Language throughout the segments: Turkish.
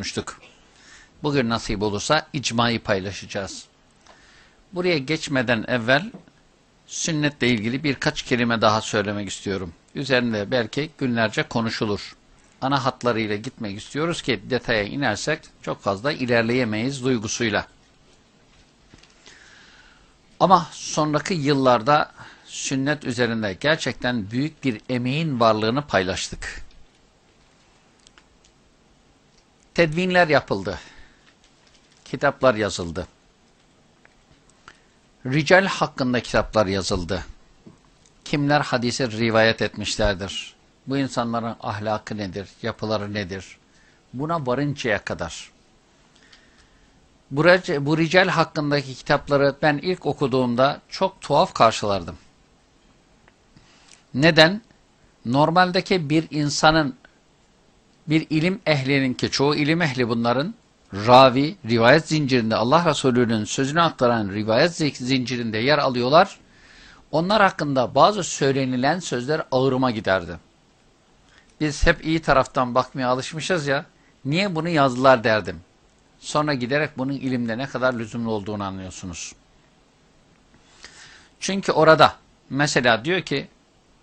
konuşmuştuk. Bugün nasip olursa icmayı paylaşacağız. Buraya geçmeden evvel sünnetle ilgili birkaç kelime daha söylemek istiyorum. Üzerinde belki günlerce konuşulur. Ana hatlarıyla gitmek istiyoruz ki detaya inersek çok fazla ilerleyemeyiz duygusuyla. Ama sonraki yıllarda sünnet üzerinde gerçekten büyük bir emeğin varlığını paylaştık. Tedvinler yapıldı. Kitaplar yazıldı. Rical hakkında kitaplar yazıldı. Kimler hadisi rivayet etmişlerdir? Bu insanların ahlakı nedir? Yapıları nedir? Buna varıncaya kadar. Bu, bu rical hakkındaki kitapları ben ilk okuduğumda çok tuhaf karşılardım. Neden? Normaldeki bir insanın, bir ilim ehlinin ki çoğu ilim ehli bunların, ravi, rivayet zincirinde Allah Resulü'nün sözünü aktaran rivayet zincirinde yer alıyorlar. Onlar hakkında bazı söylenilen sözler ağırıma giderdi. Biz hep iyi taraftan bakmaya alışmışız ya, niye bunu yazdılar derdim. Sonra giderek bunun ilimde ne kadar lüzumlu olduğunu anlıyorsunuz. Çünkü orada mesela diyor ki,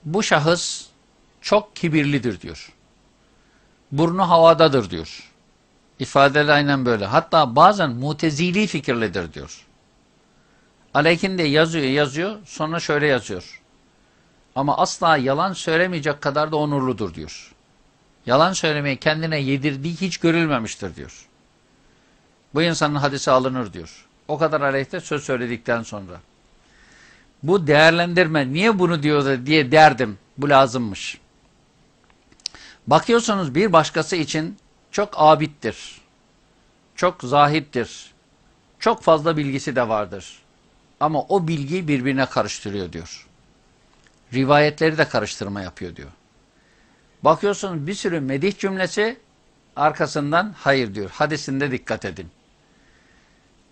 bu şahıs çok kibirlidir diyor. Burnu havadadır diyor. İfadeler aynen böyle. Hatta bazen mutezili fikirlidir diyor. Aleykin de yazıyor yazıyor sonra şöyle yazıyor. Ama asla yalan söylemeyecek kadar da onurludur diyor. Yalan söylemeyi kendine yedirdiği hiç görülmemiştir diyor. Bu insanın hadisi alınır diyor. O kadar aleyhte söz söyledikten sonra. Bu değerlendirme niye bunu diyor diye derdim. Bu lazımmış. Bakıyorsunuz bir başkası için çok abittir. Çok zahittir. Çok fazla bilgisi de vardır. Ama o bilgiyi birbirine karıştırıyor diyor. Rivayetleri de karıştırma yapıyor diyor. Bakıyorsunuz bir sürü medih cümlesi arkasından hayır diyor. Hadisinde dikkat edin.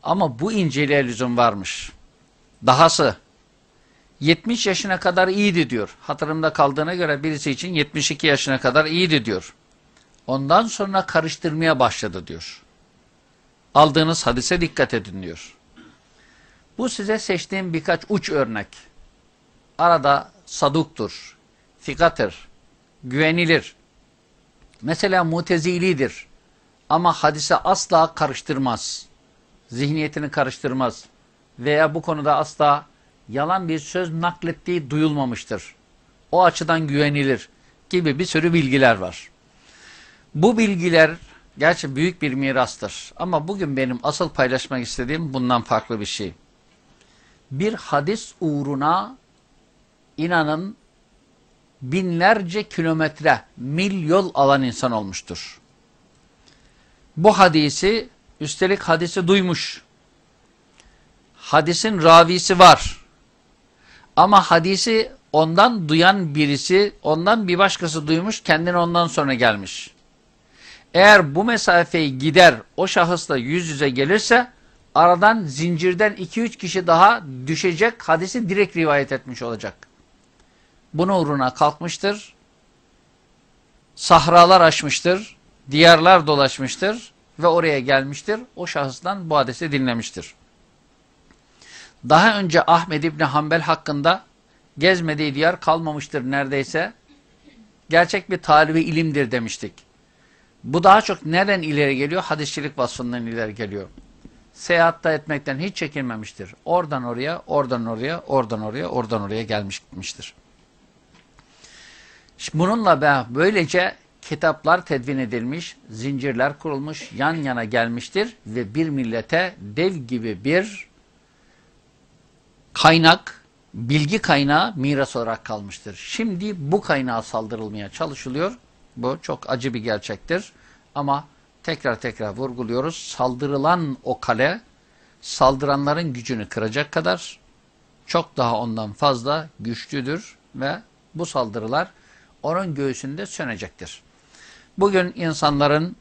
Ama bu inceliğe lüzum varmış. Dahası 70 yaşına kadar iyiydi diyor. Hatırımda kaldığına göre birisi için 72 yaşına kadar iyiydi diyor. Ondan sonra karıştırmaya başladı diyor. Aldığınız hadise dikkat edin diyor. Bu size seçtiğim birkaç uç örnek. Arada saduktur, fikatır, güvenilir. Mesela mutezilidir ama hadise asla karıştırmaz. Zihniyetini karıştırmaz. Veya bu konuda asla yalan bir söz naklettiği duyulmamıştır. O açıdan güvenilir gibi bir sürü bilgiler var. Bu bilgiler gerçi büyük bir mirastır. Ama bugün benim asıl paylaşmak istediğim bundan farklı bir şey. Bir hadis uğruna inanın binlerce kilometre, mil yol alan insan olmuştur. Bu hadisi, üstelik hadisi duymuş. Hadisin ravisi var. Ama hadisi ondan duyan birisi, ondan bir başkası duymuş, kendini ondan sonra gelmiş. Eğer bu mesafeyi gider, o şahısla yüz yüze gelirse, aradan zincirden 2-3 kişi daha düşecek, hadisi direkt rivayet etmiş olacak. Bunun uğruna kalkmıştır, sahralar aşmıştır, diyarlar dolaşmıştır ve oraya gelmiştir. O şahıstan bu hadisi dinlemiştir. Daha önce Ahmed İbni Hanbel hakkında gezmediği diyar kalmamıştır neredeyse. Gerçek bir talibi ilimdir demiştik. Bu daha çok neden ileri geliyor? Hadisçilik vasfından ileri geliyor. Seyahatta etmekten hiç çekinmemiştir. Oradan oraya, oradan oraya, oradan oraya, oradan oraya gelmiş gitmiştir. Bununla böylece kitaplar tedvin edilmiş, zincirler kurulmuş, yan yana gelmiştir ve bir millete dev gibi bir kaynak, bilgi kaynağı miras olarak kalmıştır. Şimdi bu kaynağa saldırılmaya çalışılıyor. Bu çok acı bir gerçektir. Ama tekrar tekrar vurguluyoruz. Saldırılan o kale saldıranların gücünü kıracak kadar çok daha ondan fazla güçlüdür ve bu saldırılar onun göğsünde sönecektir. Bugün insanların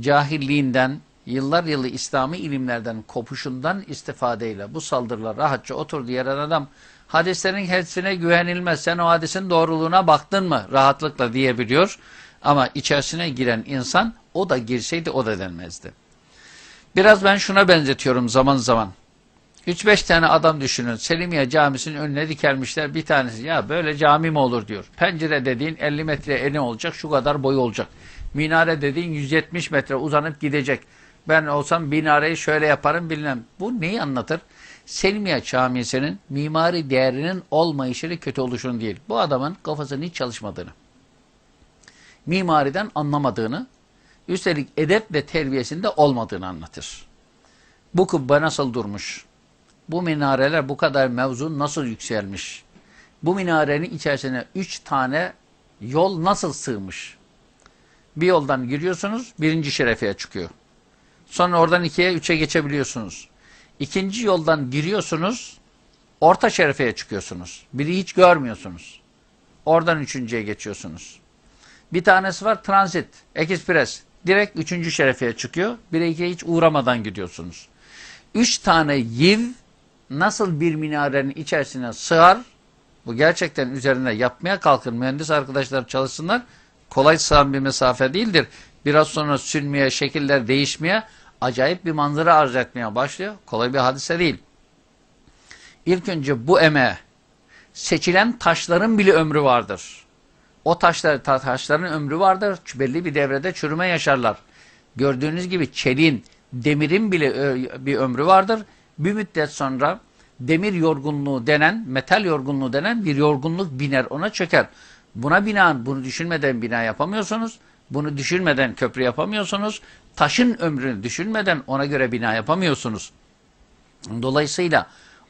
cahilliğinden, yıllar yılı İslami ilimlerden kopuşundan istifadeyle bu saldırılar rahatça oturdu yeren adam hadislerin hepsine güvenilmez. Sen o hadisin doğruluğuna baktın mı? Rahatlıkla diyebiliyor. Ama içerisine giren insan o da girseydi o da denmezdi. Biraz ben şuna benzetiyorum zaman zaman. 3-5 tane adam düşünün. Selimiye camisinin önüne dikelmişler. Bir tanesi ya böyle cami mi olur diyor. Pencere dediğin 50 metre eni olacak. Şu kadar boyu olacak. Minare dediğin 170 metre uzanıp gidecek. Ben olsam minareyi şöyle yaparım bilmem. Bu neyi anlatır? Selimiye Camii'sinin mimari değerinin olmayışını kötü oluşunu değil. Bu adamın kafasının hiç çalışmadığını, mimariden anlamadığını, üstelik edep ve terbiyesinde olmadığını anlatır. Bu kubbe nasıl durmuş? Bu minareler bu kadar mevzu nasıl yükselmiş? Bu minarenin içerisine üç tane yol nasıl sığmış? Bir yoldan giriyorsunuz, birinci şerefeye çıkıyor. Sonra oradan ikiye, üçe geçebiliyorsunuz. İkinci yoldan giriyorsunuz, orta şerefeye çıkıyorsunuz. Biri hiç görmüyorsunuz. Oradan üçüncüye geçiyorsunuz. Bir tanesi var transit, ekspres. Direkt üçüncü şerefeye çıkıyor. Bire ikiye hiç uğramadan gidiyorsunuz. Üç tane yiv nasıl bir minarenin içerisine sığar? Bu gerçekten üzerinde yapmaya kalkın. Mühendis arkadaşlar çalışsınlar. Kolay sığan bir mesafe değildir. Biraz sonra sünmeye, şekiller değişmeye, acayip bir manzara arz etmeye başlıyor. Kolay bir hadise değil. İlk önce bu emeğe seçilen taşların bile ömrü vardır. O taşlar, taşların ömrü vardır. Belli bir devrede çürüme yaşarlar. Gördüğünüz gibi çeliğin, demirin bile bir ömrü vardır. Bir müddet sonra demir yorgunluğu denen, metal yorgunluğu denen bir yorgunluk biner, ona çöker. Buna binaen bunu düşünmeden bina yapamıyorsunuz. Bunu düşünmeden köprü yapamıyorsunuz. Taşın ömrünü düşünmeden ona göre bina yapamıyorsunuz. Dolayısıyla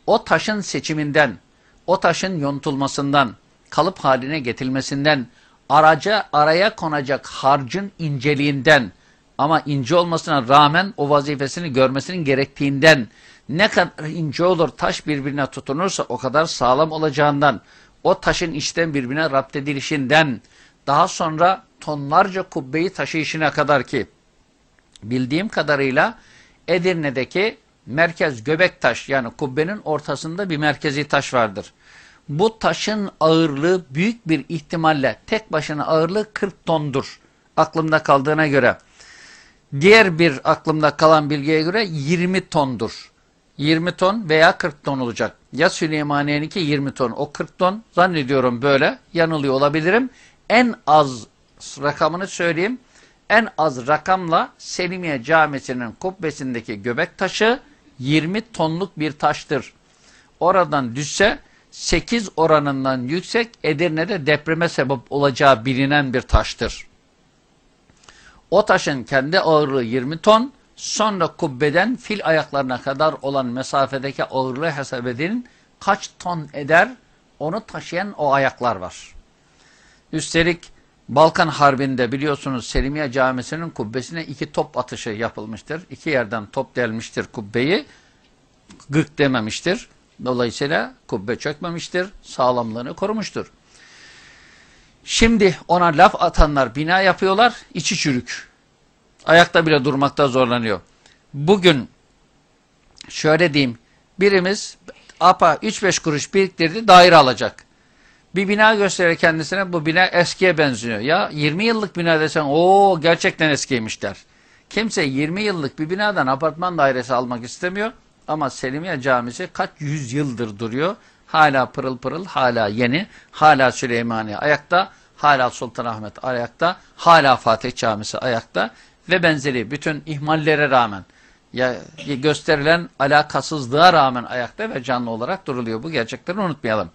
o taşın seçiminden, o taşın yontulmasından, kalıp haline getirilmesinden, araca araya konacak harcın inceliğinden ama ince olmasına rağmen o vazifesini görmesinin gerektiğinden ne kadar ince olur taş birbirine tutunursa o kadar sağlam olacağından o taşın içten birbirine rapt edilişinden daha sonra tonlarca kubbeyi taşıyışına kadar ki bildiğim kadarıyla Edirne'deki merkez Göbektaş yani kubbenin ortasında bir merkezi taş vardır. Bu taşın ağırlığı büyük bir ihtimalle tek başına ağırlığı 40 tondur. Aklımda kaldığına göre. Diğer bir aklımda kalan bilgiye göre 20 tondur. 20 ton veya 40 ton olacak. Ya Süleymaniye'ninki 20 ton. O 40 ton zannediyorum böyle. Yanılıyor olabilirim. En az rakamını söyleyeyim. En az rakamla Selimiye Camisi'nin kubbesindeki göbek taşı 20 tonluk bir taştır. Oradan düşse 8 oranından yüksek Edirne'de depreme sebep olacağı bilinen bir taştır. O taşın kendi ağırlığı 20 ton, sonra kubbeden fil ayaklarına kadar olan mesafedeki ağırlığı hesap edin. Kaç ton eder onu taşıyan o ayaklar var. Üstelik Balkan Harbi'nde biliyorsunuz Selimiye Camisi'nin kubbesine iki top atışı yapılmıştır. İki yerden top delmiştir kubbeyi. Gık dememiştir. Dolayısıyla kubbe çökmemiştir. Sağlamlığını korumuştur. Şimdi ona laf atanlar bina yapıyorlar. içi çürük. Ayakta bile durmakta zorlanıyor. Bugün şöyle diyeyim. Birimiz APA 3-5 kuruş biriktirdi daire alacak. Bir bina gösterir kendisine bu bina eskiye benziyor. Ya 20 yıllık bina desen o gerçekten eskiymiş der. Kimse 20 yıllık bir binadan apartman dairesi almak istemiyor. Ama Selimiye Camisi kaç yüz yıldır duruyor. Hala pırıl pırıl, hala yeni, hala Süleymaniye ayakta, hala Sultanahmet ayakta, hala Fatih Camisi ayakta ve benzeri bütün ihmallere rağmen ya gösterilen alakasızlığa rağmen ayakta ve canlı olarak duruluyor. Bu gerçekleri unutmayalım.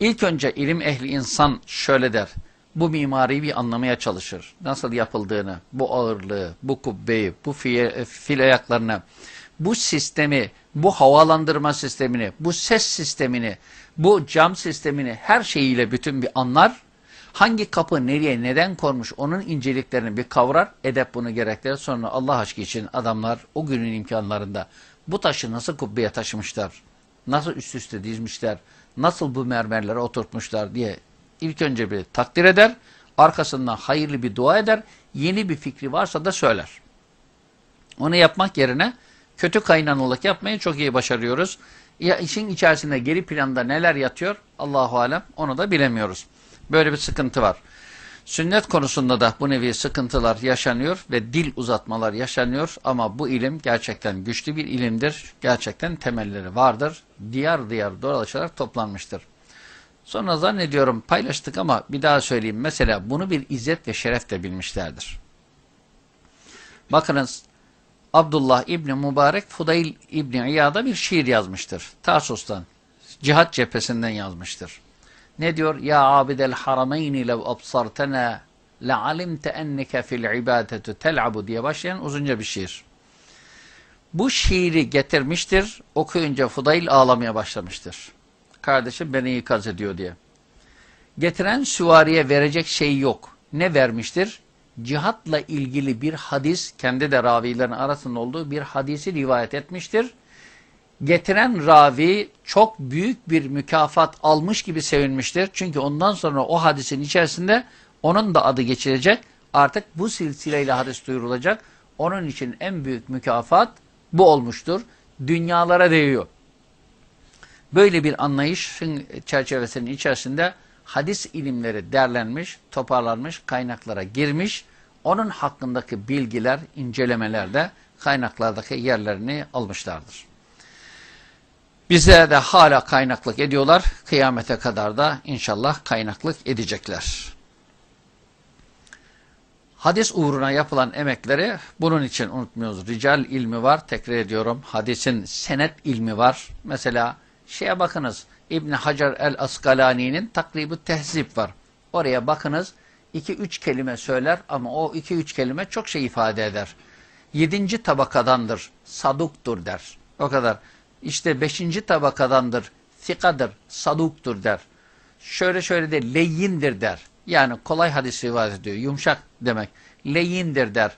İlk önce ilim ehli insan şöyle der. Bu mimariyi bir anlamaya çalışır. Nasıl yapıldığını, bu ağırlığı, bu kubbeyi, bu fil ayaklarını, bu sistemi, bu havalandırma sistemini, bu ses sistemini, bu cam sistemini her şeyiyle bütün bir anlar. Hangi kapı nereye neden konmuş onun inceliklerini bir kavrar, edep bunu gerektirir. Sonra Allah aşkı için adamlar o günün imkanlarında bu taşı nasıl kubbeye taşımışlar, nasıl üst üste dizmişler, nasıl bu mermerlere oturtmuşlar diye ilk önce bir takdir eder, arkasından hayırlı bir dua eder, yeni bir fikri varsa da söyler. Onu yapmak yerine kötü kaynanalık yapmayı çok iyi başarıyoruz. Ya işin içerisinde geri planda neler yatıyor Allahu alem onu da bilemiyoruz. Böyle bir sıkıntı var. Sünnet konusunda da bu nevi sıkıntılar yaşanıyor ve dil uzatmalar yaşanıyor ama bu ilim gerçekten güçlü bir ilimdir. Gerçekten temelleri vardır. Diyar diyar dolaşarak toplanmıştır. Sonra zannediyorum paylaştık ama bir daha söyleyeyim. Mesela bunu bir izzet ve şeref de bilmişlerdir. Bakınız Abdullah İbni Mübarek Fudayl İbni İyad'a bir şiir yazmıştır. Tarsus'tan, cihat cephesinden yazmıştır. Ne diyor? Ya abidel harameyni lev absartena le'alimte enneke fil ibadetu tel'abu diye başlayan uzunca bir şiir. Bu şiiri getirmiştir. Okuyunca Fudayl ağlamaya başlamıştır. Kardeşim beni ikaz ediyor diye. Getiren süvariye verecek şey yok. Ne vermiştir? Cihatla ilgili bir hadis, kendi de ravilerin arasında olduğu bir hadisi rivayet etmiştir getiren ravi çok büyük bir mükafat almış gibi sevinmiştir. Çünkü ondan sonra o hadisin içerisinde onun da adı geçilecek. Artık bu silsileyle hadis duyurulacak. Onun için en büyük mükafat bu olmuştur. Dünyalara değiyor. Böyle bir anlayışın çerçevesinin içerisinde hadis ilimleri derlenmiş, toparlanmış, kaynaklara girmiş. Onun hakkındaki bilgiler, incelemeler de kaynaklardaki yerlerini almışlardır. Bize de hala kaynaklık ediyorlar. Kıyamete kadar da inşallah kaynaklık edecekler. Hadis uğruna yapılan emekleri bunun için unutmuyoruz. Rical ilmi var. Tekrar ediyorum. Hadisin senet ilmi var. Mesela şeye bakınız. İbni Hacer el-Askalani'nin takribi tehzip var. Oraya bakınız. 2-3 kelime söyler ama o 2-3 kelime çok şey ifade eder. Yedinci tabakadandır. Saduktur der. O kadar işte beşinci tabakadandır, fikadır, saduktur der. Şöyle şöyle de leyindir der. Yani kolay hadis rivayet ediyor, yumuşak demek. Leyindir der.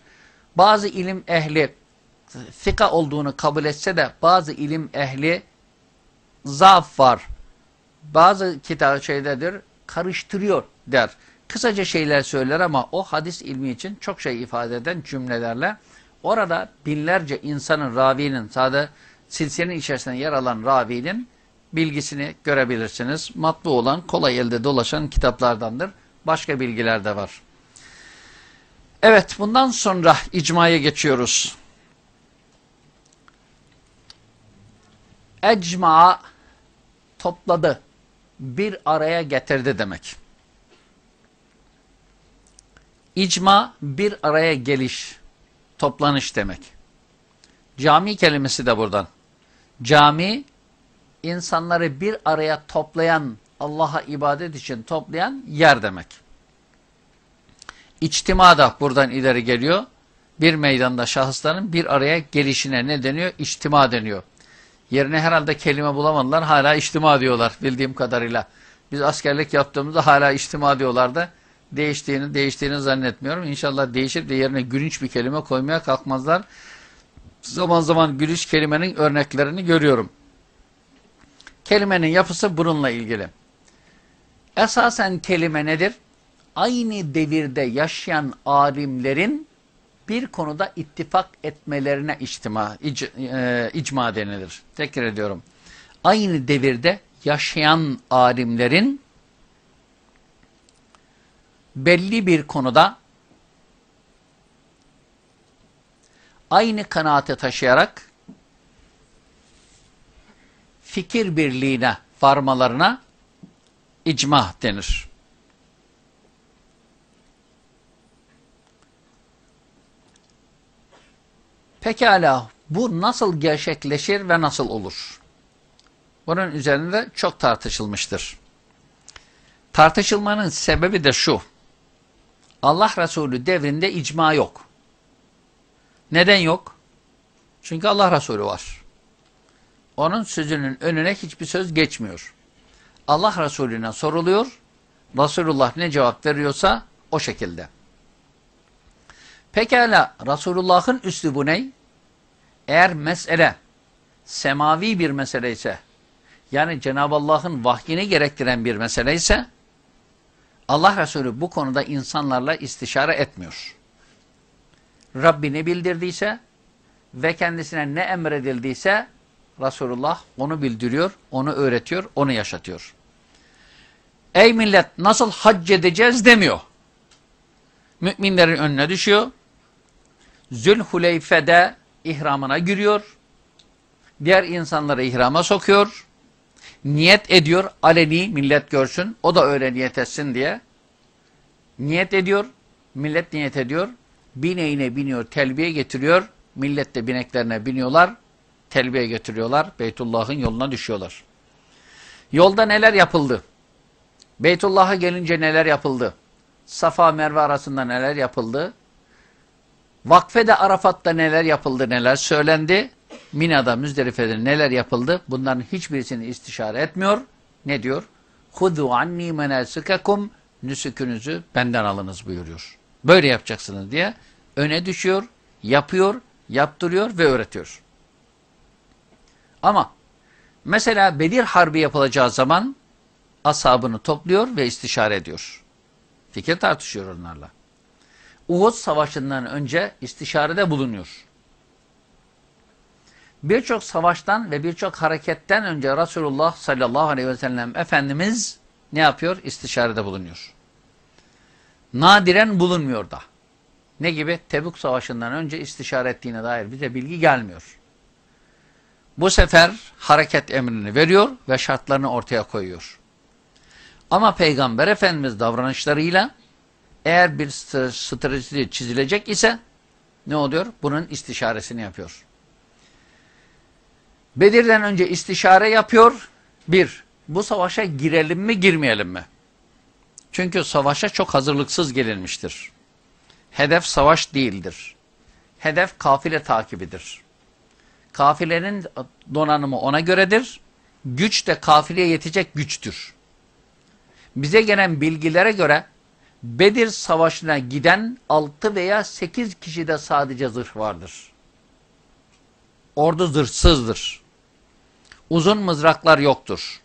Bazı ilim ehli fika olduğunu kabul etse de bazı ilim ehli zaaf var. Bazı kitap şeydedir, karıştırıyor der. Kısaca şeyler söyler ama o hadis ilmi için çok şey ifade eden cümlelerle orada binlerce insanın, ravinin sadece silsilenin içerisinde yer alan ravinin bilgisini görebilirsiniz. Matbu olan, kolay elde dolaşan kitaplardandır. Başka bilgiler de var. Evet, bundan sonra icmaya geçiyoruz. Ecma topladı, bir araya getirdi demek. İcma bir araya geliş, toplanış demek. Cami kelimesi de buradan. Cami, insanları bir araya toplayan, Allah'a ibadet için toplayan yer demek. İçtima da buradan ileri geliyor. Bir meydanda şahısların bir araya gelişine ne deniyor? İçtima deniyor. Yerine herhalde kelime bulamadılar. Hala içtima diyorlar bildiğim kadarıyla. Biz askerlik yaptığımızda hala içtima diyorlardı. Değiştiğini, değiştiğini zannetmiyorum. İnşallah değişip de yerine gülünç bir kelime koymaya kalkmazlar zaman zaman gülüş kelimenin örneklerini görüyorum. Kelimenin yapısı bununla ilgili. Esasen kelime nedir? Aynı devirde yaşayan alimlerin bir konuda ittifak etmelerine içtima, ic, e, icma denilir. Tekrar ediyorum. Aynı devirde yaşayan alimlerin belli bir konuda aynı kanaate taşıyarak fikir birliğine varmalarına icma denir. Pekala bu nasıl gerçekleşir ve nasıl olur? Bunun üzerinde çok tartışılmıştır. Tartışılmanın sebebi de şu. Allah Resulü devrinde icma yok. Neden yok? Çünkü Allah Resulü var. Onun sözünün önüne hiçbir söz geçmiyor. Allah Resulüne soruluyor. Resulullah ne cevap veriyorsa o şekilde. Pekala Resulullah'ın üslubu ne? Eğer mesele semavi bir mesele ise yani Cenab-ı Allah'ın vahyini gerektiren bir mesele ise Allah Resulü bu konuda insanlarla istişare etmiyor. Rabbi ne bildirdiyse ve kendisine ne emredildiyse Resulullah onu bildiriyor, onu öğretiyor, onu yaşatıyor. Ey millet nasıl hac edeceğiz demiyor. Müminlerin önüne düşüyor. Zülhuleyfe'de ihramına giriyor. Diğer insanları ihrama sokuyor. Niyet ediyor. Aleni millet görsün. O da öyle niyet etsin diye. Niyet ediyor. Millet niyet ediyor. Bineğine biniyor. Telbiye getiriyor. Millet de bineklerine biniyorlar. Telbiye getiriyorlar. Beytullah'ın yoluna düşüyorlar. Yolda neler yapıldı? Beytullah'a gelince neler yapıldı? Safa Merve arasında neler yapıldı? Vakfede Arafat'ta neler yapıldı, neler söylendi? Mina'da, Müzdelife'de neler yapıldı? Bunların hiçbirisini istişare etmiyor. Ne diyor? Hudu anni menasikakum nüsükünüzü benden alınız buyuruyor. Böyle yapacaksınız diye öne düşüyor, yapıyor, yaptırıyor ve öğretiyor. Ama mesela Bedir Harbi yapılacağı zaman ashabını topluyor ve istişare ediyor. Fikir tartışıyor onlarla. Uhud Savaşı'ndan önce istişarede bulunuyor. Birçok savaştan ve birçok hareketten önce Resulullah sallallahu aleyhi ve sellem Efendimiz ne yapıyor? İstişarede bulunuyor. Nadiren bulunmuyor da. Ne gibi? Tebuk Savaşı'ndan önce istişare ettiğine dair bize bilgi gelmiyor. Bu sefer hareket emrini veriyor ve şartlarını ortaya koyuyor. Ama Peygamber Efendimiz davranışlarıyla eğer bir strateji çizilecek ise ne oluyor? Bunun istişaresini yapıyor. Bedir'den önce istişare yapıyor. Bir, bu savaşa girelim mi girmeyelim mi? Çünkü savaşa çok hazırlıksız gelinmiştir. Hedef savaş değildir. Hedef kafile takibidir. Kafilenin donanımı ona göredir. Güç de kafileye yetecek güçtür. Bize gelen bilgilere göre Bedir Savaşı'na giden 6 veya 8 kişide sadece zırh vardır. Ordu zırhsızdır. Uzun mızraklar yoktur.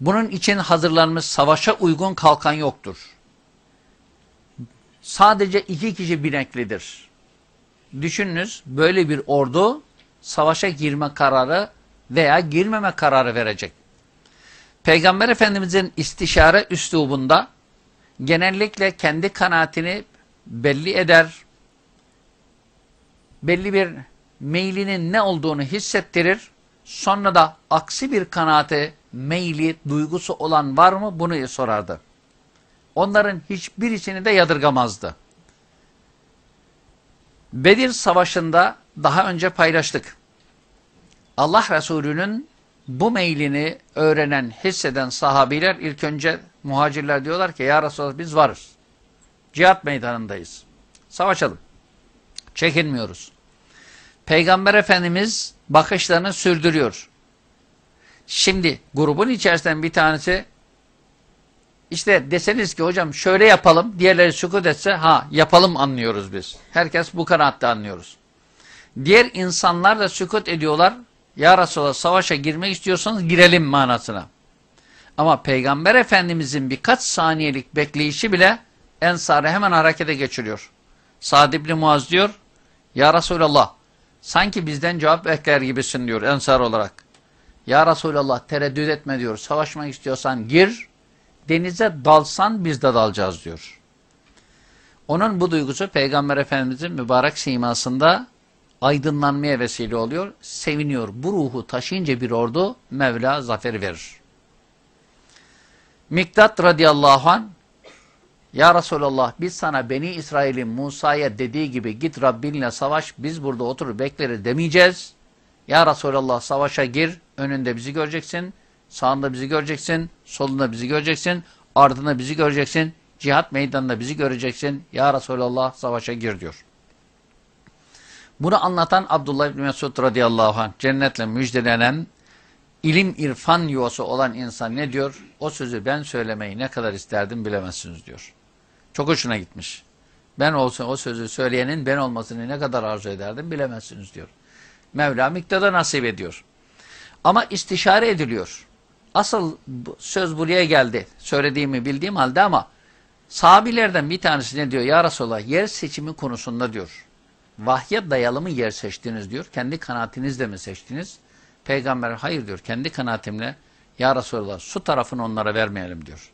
Bunun için hazırlanmış savaşa uygun kalkan yoktur. Sadece iki kişi bineklidir. Düşününüz böyle bir ordu savaşa girme kararı veya girmeme kararı verecek. Peygamber Efendimizin istişare üslubunda genellikle kendi kanaatini belli eder, belli bir meylinin ne olduğunu hissettirir, sonra da aksi bir kanaate, meyli, duygusu olan var mı bunu sorardı. Onların hiçbirisini de yadırgamazdı. Bedir Savaşı'nda daha önce paylaştık. Allah Resulü'nün bu meylini öğrenen, hisseden sahabiler ilk önce muhacirler diyorlar ki ya Resulallah biz varız. Cihat meydanındayız. Savaşalım. Çekinmiyoruz. Peygamber Efendimiz bakışlarını sürdürüyor. Şimdi grubun içerisinden bir tanesi işte deseniz ki hocam şöyle yapalım, diğerleri sükut etse ha yapalım anlıyoruz biz. Herkes bu kanaatte anlıyoruz. Diğer insanlar da sükut ediyorlar. Ya Resulallah savaşa girmek istiyorsanız girelim manasına. Ama Peygamber Efendimizin birkaç saniyelik bekleyişi bile Ensar'ı hemen harekete geçiriyor. Sa'd ibn Muaz diyor, Ya Resulallah sanki bizden cevap bekler gibisin diyor Ensar olarak. Ya Resulallah tereddüt etme diyor, savaşmak istiyorsan gir, denize dalsan biz de dalacağız diyor. Onun bu duygusu Peygamber Efendimizin mübarek simasında aydınlanmaya vesile oluyor. Seviniyor. Bu ruhu taşıyınca bir ordu Mevla zaferi verir. Miktat radıyallahu an Ya Resulallah biz sana Beni İsrail'in Musa'ya dediği gibi git Rabbinle savaş biz burada oturup bekleriz demeyeceğiz. Ya Resulallah savaşa gir önünde bizi göreceksin. Sağında bizi göreceksin. Solunda bizi göreceksin. Ardında bizi göreceksin. Cihat meydanında bizi göreceksin. Ya Resulallah savaşa gir diyor. Bunu anlatan Abdullah İbni Mesud radıyallahu anh cennetle müjdelenen ilim irfan yuvası olan insan ne diyor? O sözü ben söylemeyi ne kadar isterdim bilemezsiniz diyor. Çok hoşuna gitmiş. Ben olsun o sözü söyleyenin ben olmasını ne kadar arzu ederdim bilemezsiniz diyor. Mevla miktada nasip ediyor. Ama istişare ediliyor. Asıl söz buraya geldi. Söylediğimi bildiğim halde ama sahabilerden bir tanesi ne diyor? Ya Resulallah yer seçimi konusunda diyor vahye dayalı mı yer seçtiniz diyor. Kendi kanaatinizle mi seçtiniz? Peygamber hayır diyor. Kendi kanaatimle ya Resulallah su tarafını onlara vermeyelim diyor.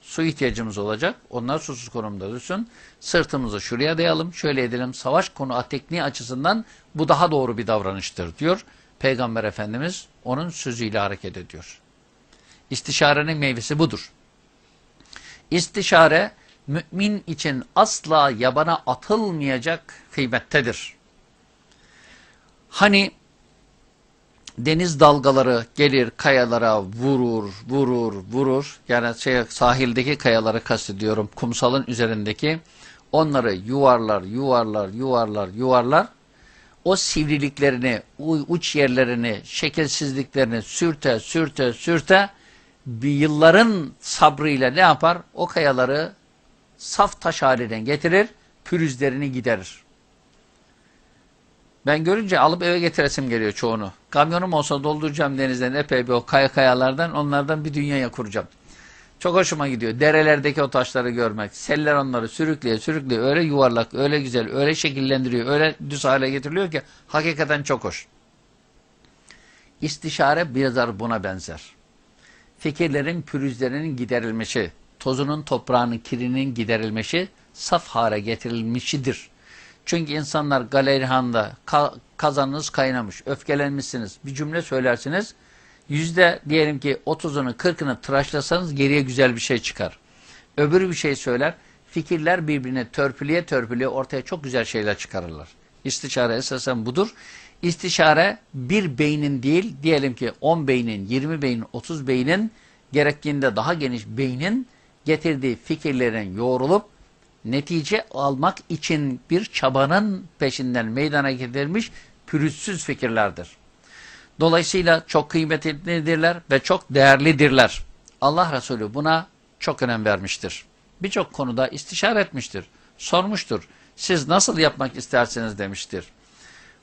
Su ihtiyacımız olacak. Onlar susuz konumda dursun. Sırtımızı şuraya dayalım. Şöyle edelim. Savaş konu tekniği açısından bu daha doğru bir davranıştır diyor. Peygamber Efendimiz onun sözüyle hareket ediyor. İstişarenin meyvesi budur. İstişare mümin için asla yabana atılmayacak kıymettedir. Hani deniz dalgaları gelir kayalara vurur, vurur, vurur. Yani şey, sahildeki kayaları kastediyorum. Kumsalın üzerindeki. Onları yuvarlar, yuvarlar, yuvarlar, yuvarlar. O sivriliklerini, uç yerlerini, şekilsizliklerini sürte, sürte, sürte bir yılların sabrıyla ne yapar? O kayaları saf taş haline getirir, pürüzlerini giderir. Ben görünce alıp eve getiresim geliyor çoğunu. Kamyonum olsa dolduracağım denizden epey bir o kaya kayalardan, onlardan bir dünyaya kuracağım. Çok hoşuma gidiyor. Derelerdeki o taşları görmek. Seller onları sürükleye sürükleye öyle yuvarlak, öyle güzel, öyle şekillendiriyor, öyle düz hale getiriliyor ki hakikaten çok hoş. İstişare biraz buna benzer. Fikirlerin pürüzlerinin giderilmesi, tozunun, toprağının, kirinin giderilmesi saf hale getirilmişidir. Çünkü insanlar galerihanda ka kazanınız kaynamış, öfkelenmişsiniz, bir cümle söylersiniz, yüzde diyelim ki 30'unu 40'ını tıraşlasanız geriye güzel bir şey çıkar. Öbürü bir şey söyler, fikirler birbirine törpülüye törpülüye ortaya çok güzel şeyler çıkarırlar. İstişare esasen budur. İstişare bir beynin değil, diyelim ki 10 beynin, 20 beynin, 30 beynin, gerektiğinde daha geniş beynin getirdiği fikirlerin yoğrulup netice almak için bir çabanın peşinden meydana getirilmiş pürüzsüz fikirlerdir. Dolayısıyla çok kıymetlidirler ve çok değerlidirler. Allah Resulü buna çok önem vermiştir. Birçok konuda istişare etmiştir. Sormuştur. Siz nasıl yapmak istersiniz demiştir.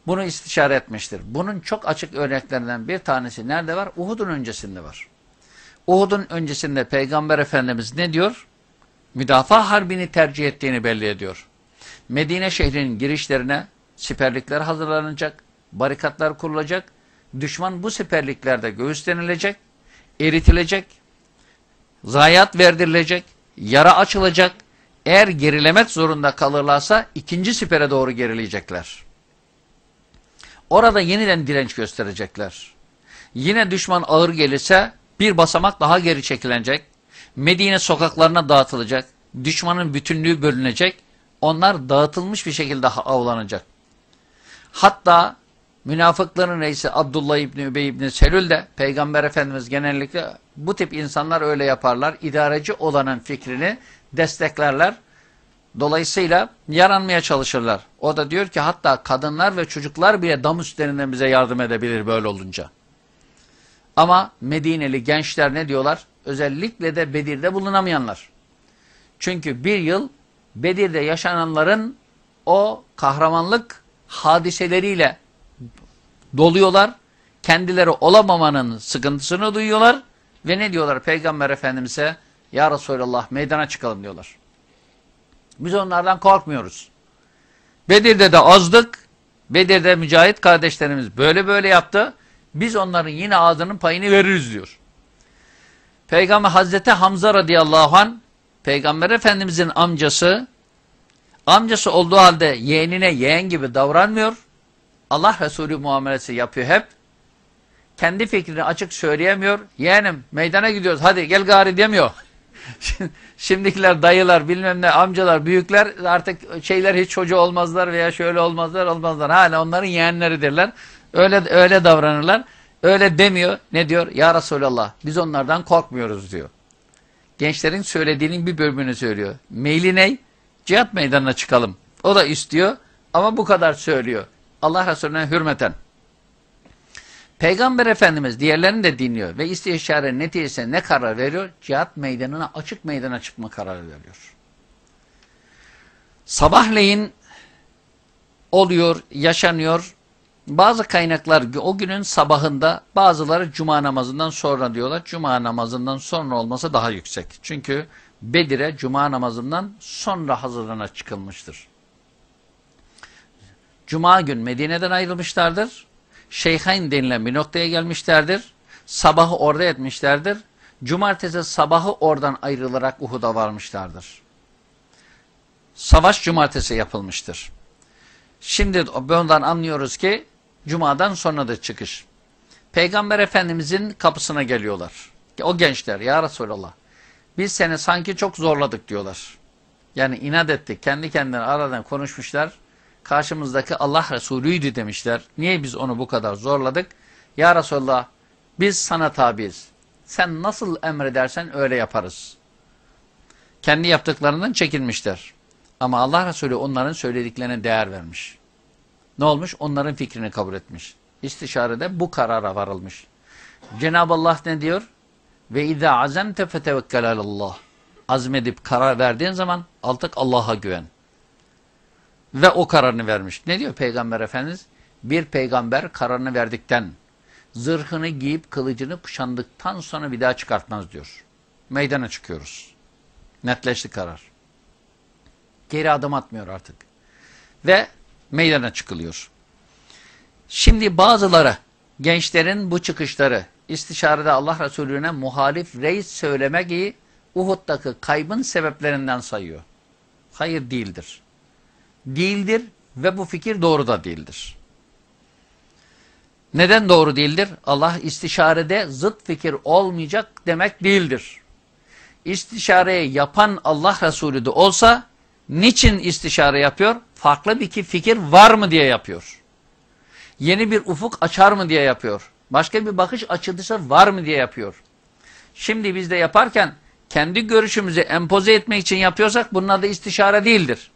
Bunu istişare etmiştir. Bunun çok açık örneklerinden bir tanesi nerede var? Uhud'un öncesinde var. Uhud'un öncesinde Peygamber Efendimiz ne diyor? Müdafaa harbini tercih ettiğini belli ediyor. Medine şehrinin girişlerine siperlikler hazırlanacak, barikatlar kurulacak, düşman bu siperliklerde göğüslenilecek, eritilecek, zayiat verdirilecek, yara açılacak, eğer gerilemek zorunda kalırlarsa ikinci sipere doğru gerileyecekler. Orada yeniden direnç gösterecekler. Yine düşman ağır gelirse bir basamak daha geri çekilecek. Medine sokaklarına dağıtılacak. Düşmanın bütünlüğü bölünecek. Onlar dağıtılmış bir şekilde avlanacak. Hatta münafıkların reisi Abdullah İbni Übey İbni Selül de Peygamber Efendimiz genellikle bu tip insanlar öyle yaparlar. İdareci olanın fikrini desteklerler. Dolayısıyla yaranmaya çalışırlar. O da diyor ki hatta kadınlar ve çocuklar bile dam üstlerinden bize yardım edebilir böyle olunca. Ama Medineli gençler ne diyorlar? Özellikle de Bedir'de bulunamayanlar. Çünkü bir yıl Bedir'de yaşananların o kahramanlık hadiseleriyle doluyorlar. Kendileri olamamanın sıkıntısını duyuyorlar. Ve ne diyorlar Peygamber Efendimiz'e? Ya Resulallah meydana çıkalım diyorlar. Biz onlardan korkmuyoruz. Bedir'de de azdık. Bedir'de mücahit kardeşlerimiz böyle böyle yaptı. Biz onların yine ağzının payını veririz diyor. Peygamber Hazreti Hamza radıyallahu an Peygamber Efendimizin amcası amcası olduğu halde yeğenine yeğen gibi davranmıyor. Allah Resulü muamelesi yapıyor hep. Kendi fikrini açık söyleyemiyor. Yeğenim meydana gidiyoruz hadi gel gari demiyor. Şimdikiler dayılar bilmem ne amcalar büyükler artık şeyler hiç çocuğu olmazlar veya şöyle olmazlar olmazlar. Hala onların yeğenleridirler. Öyle öyle davranırlar. Öyle demiyor. Ne diyor? Ya Resulallah biz onlardan korkmuyoruz diyor. Gençlerin söylediğinin bir bölümünü söylüyor. Meyli ney? Cihat meydanına çıkalım. O da istiyor ama bu kadar söylüyor. Allah Resulüne hürmeten. Peygamber Efendimiz diğerlerini de dinliyor ve istişare neticesinde ne karar veriyor? Cihat meydanına açık meydana çıkma kararı veriyor. Sabahleyin oluyor, yaşanıyor. Bazı kaynaklar o günün sabahında bazıları cuma namazından sonra diyorlar. Cuma namazından sonra olması daha yüksek. Çünkü Bedir'e cuma namazından sonra hazırlana çıkılmıştır. Cuma gün Medine'den ayrılmışlardır. Şeyhain denilen bir noktaya gelmişlerdir. Sabahı orada etmişlerdir. Cumartesi sabahı oradan ayrılarak Uhud'a varmışlardır. Savaş cumartesi yapılmıştır. Şimdi bundan anlıyoruz ki Cuma'dan sonradır çıkış. Peygamber Efendimizin kapısına geliyorlar. O gençler ya Resulallah biz seni sanki çok zorladık diyorlar. Yani inat ettik. Kendi kendine aradan konuşmuşlar. Karşımızdaki Allah Resulü'ydü demişler. Niye biz onu bu kadar zorladık? Ya Resulallah biz sana tabiiz. Sen nasıl emredersen öyle yaparız. Kendi yaptıklarından çekinmişler. Ama Allah Resulü onların söylediklerine değer vermiş. Ne olmuş? Onların fikrini kabul etmiş. İstişarede bu karara varılmış. Cenab-ı Allah ne diyor? Ve izâ azemte fetevekkel alallah. Azmedip karar verdiğin zaman artık Allah'a güven. Ve o kararını vermiş. Ne diyor Peygamber Efendimiz? Bir peygamber kararını verdikten, zırhını giyip kılıcını kuşandıktan sonra bir daha çıkartmaz diyor. Meydana çıkıyoruz. Netleşti karar. Geri adım atmıyor artık. Ve meydana çıkılıyor. Şimdi bazıları gençlerin bu çıkışları istişarede Allah Resulüne muhalif reis söylemeyi Uhud'daki kaybın sebeplerinden sayıyor. Hayır değildir. Değildir ve bu fikir doğru da değildir. Neden doğru değildir? Allah istişarede zıt fikir olmayacak demek değildir. İstişareyi yapan Allah Resulü de olsa niçin istişare yapıyor? Farklı bir fikir var mı diye yapıyor. Yeni bir ufuk açar mı diye yapıyor. Başka bir bakış açılışı var mı diye yapıyor. Şimdi biz de yaparken kendi görüşümüzü empoze etmek için yapıyorsak bunun adı istişare değildir.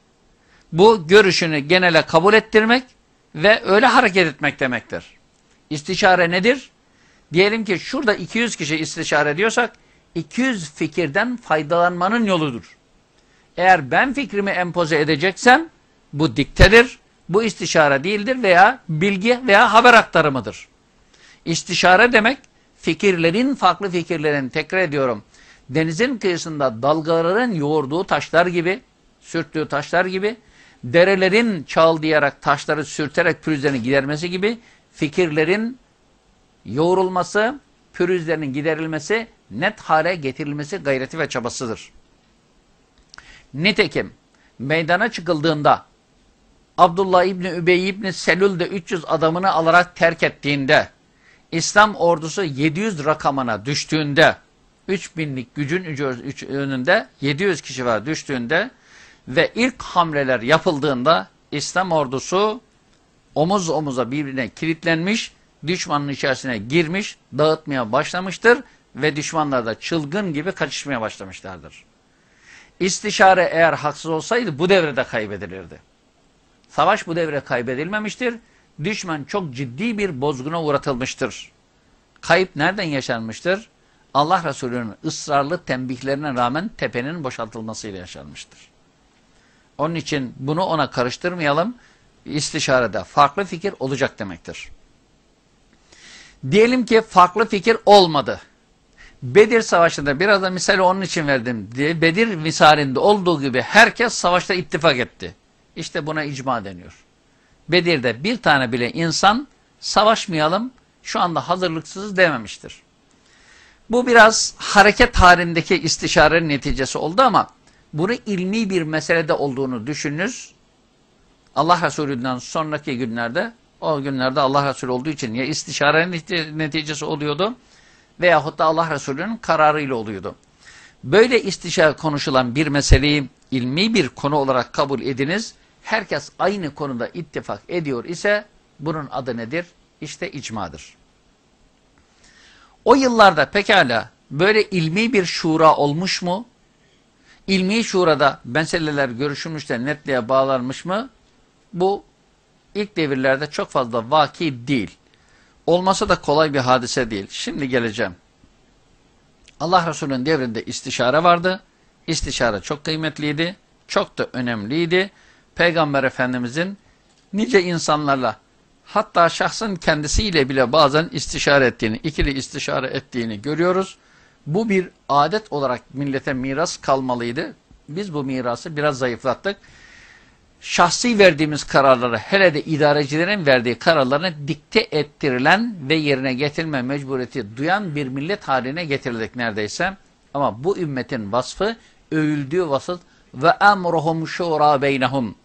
Bu görüşünü genele kabul ettirmek ve öyle hareket etmek demektir. İstişare nedir? Diyelim ki şurada 200 kişi istişare diyorsak 200 fikirden faydalanmanın yoludur. Eğer ben fikrimi empoze edeceksem bu diktedir, bu istişare değildir veya bilgi veya haber aktarımıdır. İstişare demek fikirlerin, farklı fikirlerin tekrar ediyorum. Denizin kıyısında dalgaların yoğurduğu taşlar gibi, sürttüğü taşlar gibi, derelerin çağıldayarak taşları sürterek pürüzlerini gidermesi gibi fikirlerin yoğrulması, pürüzlerinin giderilmesi, net hale getirilmesi gayreti ve çabasıdır. Nitekim meydana çıkıldığında Abdullah İbni Übey İbni Selül de 300 adamını alarak terk ettiğinde İslam ordusu 700 rakamına düştüğünde 3000'lik gücün önünde 700 kişi var düştüğünde ve ilk hamleler yapıldığında İslam ordusu omuz omuza birbirine kilitlenmiş, düşmanın içerisine girmiş, dağıtmaya başlamıştır ve düşmanlar da çılgın gibi kaçışmaya başlamışlardır. İstişare eğer haksız olsaydı bu devrede kaybedilirdi. Savaş bu devre kaybedilmemiştir. Düşman çok ciddi bir bozguna uğratılmıştır. Kayıp nereden yaşanmıştır? Allah Resulü'nün ısrarlı tembihlerine rağmen tepenin boşaltılmasıyla yaşanmıştır. Onun için bunu ona karıştırmayalım. İstişarede farklı fikir olacak demektir. Diyelim ki farklı fikir olmadı. Bedir Savaşı'nda biraz da misali onun için verdim. diye Bedir misalinde olduğu gibi herkes savaşta ittifak etti. İşte buna icma deniyor. Bedir'de bir tane bile insan savaşmayalım şu anda hazırlıksız dememiştir. Bu biraz hareket halindeki istişarenin neticesi oldu ama bunu ilmi bir meselede olduğunu düşününüz. Allah Resulü'nden sonraki günlerde o günlerde Allah Resulü olduğu için ya istişarenin neticesi oluyordu veyahut da Allah Resulü'nün kararıyla oluyordu. Böyle istişare konuşulan bir meseleyi ilmi bir konu olarak kabul ediniz. Herkes aynı konuda ittifak ediyor ise bunun adı nedir? İşte icmadır. O yıllarda pekala böyle ilmi bir şura olmuş mu? İlmi şurada meseleler görüşülmüş de netliğe bağlanmış mı? Bu ilk devirlerde çok fazla vaki değil. Olması da kolay bir hadise değil. Şimdi geleceğim. Allah Resulü'nün devrinde istişare vardı. İstişare çok kıymetliydi. Çok da önemliydi. Peygamber Efendimizin nice insanlarla hatta şahsın kendisiyle bile bazen istişare ettiğini, ikili istişare ettiğini görüyoruz. Bu bir adet olarak millete miras kalmalıydı. Biz bu mirası biraz zayıflattık. şahsi verdiğimiz kararları hele de idarecilerin verdiği kararlarını dikte ettirilen ve yerine getirilme mecburiyeti duyan bir millet haline getirildik neredeyse. Ama bu ümmetin vasfı övüldüğü vasıf ve emruhum şura beynehum.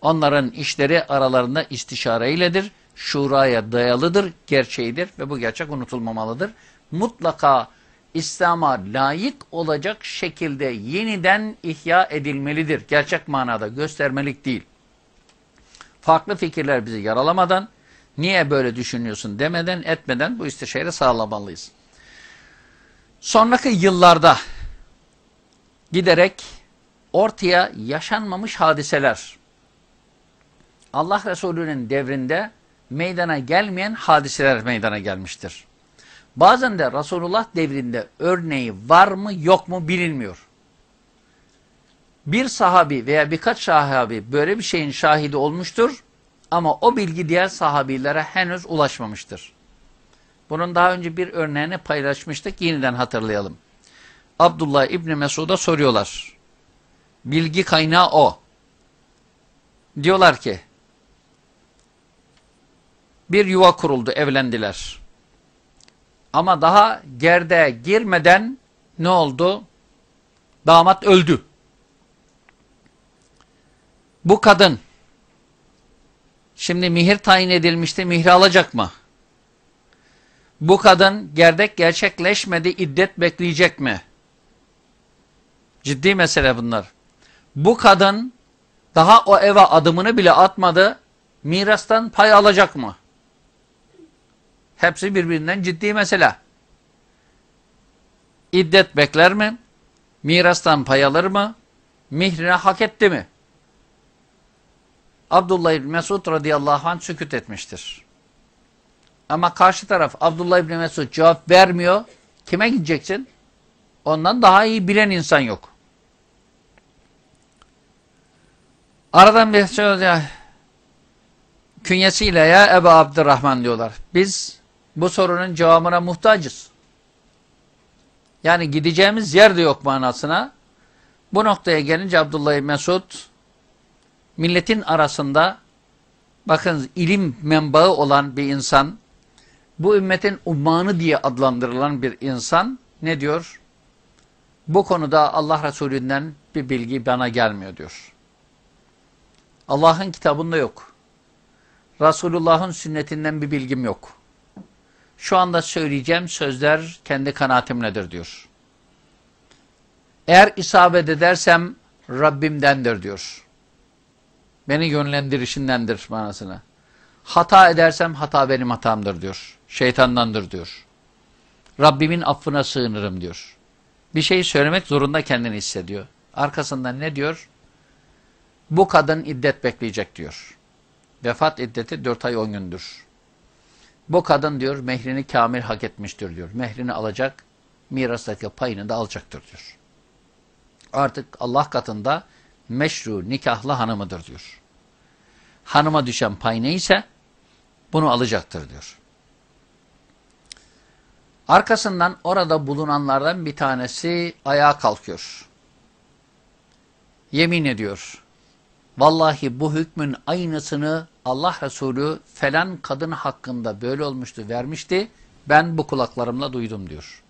Onların işleri aralarında istişareyledir, şuraya dayalıdır, gerçeğidir ve bu gerçek unutulmamalıdır. Mutlaka İslam'a layık olacak şekilde yeniden ihya edilmelidir. Gerçek manada göstermelik değil. Farklı fikirler bizi yaralamadan, niye böyle düşünüyorsun demeden, etmeden bu istişare sağlamalıyız. Sonraki yıllarda giderek ortaya yaşanmamış hadiseler, Allah Resulü'nün devrinde meydana gelmeyen hadiseler meydana gelmiştir. Bazen de Resulullah devrinde örneği var mı yok mu bilinmiyor. Bir sahabi veya birkaç sahabi böyle bir şeyin şahidi olmuştur ama o bilgi diğer sahabilere henüz ulaşmamıştır. Bunun daha önce bir örneğini paylaşmıştık. Yeniden hatırlayalım. Abdullah İbni Mesud'a soruyorlar. Bilgi kaynağı o. Diyorlar ki bir yuva kuruldu, evlendiler. Ama daha gerdeğe girmeden ne oldu? Damat öldü. Bu kadın şimdi mihir tayin edilmişti, mihri alacak mı? Bu kadın gerdek gerçekleşmedi, iddet bekleyecek mi? Ciddi mesele bunlar. Bu kadın daha o eve adımını bile atmadı, mirastan pay alacak mı? Hepsi birbirinden ciddi mesele. İddet bekler mi? Mirastan pay alır mı? Mihrine hak etti mi? Abdullah İbni Mesud radıyallahu anh sükut etmiştir. Ama karşı taraf Abdullah İbni Mesud cevap vermiyor. Kime gideceksin? Ondan daha iyi bilen insan yok. Aradan bir şey künyesiyle ya Ebu Abdurrahman diyorlar. Biz bu sorunun cevabına muhtacız. Yani gideceğimiz yer de yok manasına. Bu noktaya gelince Abdullah Mesud milletin arasında bakın ilim menbaı olan bir insan bu ümmetin ummanı diye adlandırılan bir insan ne diyor? Bu konuda Allah Resulü'nden bir bilgi bana gelmiyor diyor. Allah'ın kitabında yok. Resulullah'ın sünnetinden bir bilgim yok. Şu anda söyleyeceğim sözler kendi kanaatimledir diyor. Eğer isabet edersem Rabbimdendir diyor. Beni yönlendirişindendir manasına. Hata edersem hata benim hatamdır diyor. Şeytandandır diyor. Rabbimin affına sığınırım diyor. Bir şey söylemek zorunda kendini hissediyor. Arkasından ne diyor? Bu kadın iddet bekleyecek diyor. Vefat iddeti 4 ay 10 gündür. Bu kadın diyor mehrini kamil hak etmiştir diyor. Mehrini alacak, mirastaki payını da alacaktır diyor. Artık Allah katında meşru nikahlı hanımıdır diyor. Hanıma düşen pay neyse bunu alacaktır diyor. Arkasından orada bulunanlardan bir tanesi ayağa kalkıyor. Yemin ediyor. Vallahi bu hükmün aynısını Allah Resulü falan kadın hakkında böyle olmuştu vermişti. Ben bu kulaklarımla duydum diyor.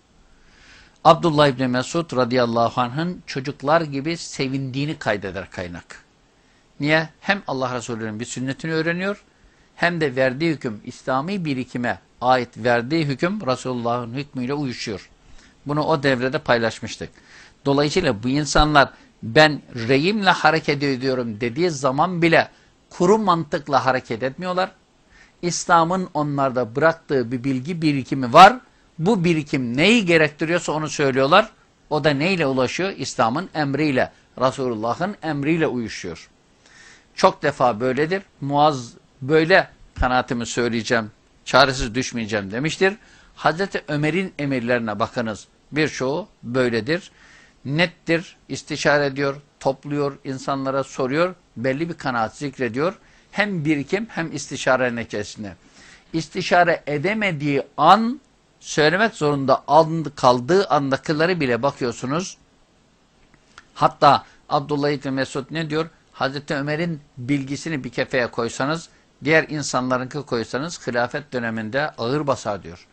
Abdullah İbni Mesud radıyallahu anh'ın çocuklar gibi sevindiğini kaydeder kaynak. Niye? Hem Allah Resulü'nün bir sünnetini öğreniyor hem de verdiği hüküm İslami birikime ait verdiği hüküm Resulullah'ın hükmüyle uyuşuyor. Bunu o devrede paylaşmıştık. Dolayısıyla bu insanlar ben reyimle hareket ediyorum dediği zaman bile kuru mantıkla hareket etmiyorlar. İslam'ın onlarda bıraktığı bir bilgi birikimi var. Bu birikim neyi gerektiriyorsa onu söylüyorlar. O da neyle ulaşıyor? İslam'ın emriyle, Resulullah'ın emriyle uyuşuyor. Çok defa böyledir. Muaz böyle kanaatimi söyleyeceğim, çaresiz düşmeyeceğim demiştir. Hazreti Ömer'in emirlerine bakınız. Birçoğu böyledir. Nettir, istişare ediyor, topluyor, insanlara soruyor, belli bir kanaat zikrediyor. Hem birikim hem istişare neticesinde. İstişare edemediği an söylemek zorunda kaldığı andakileri bile bakıyorsunuz. Hatta Abdullah İbni Mesud ne diyor? Hazreti Ömer'in bilgisini bir kefeye koysanız, diğer insanlarınki koysanız hilafet döneminde ağır basar diyor.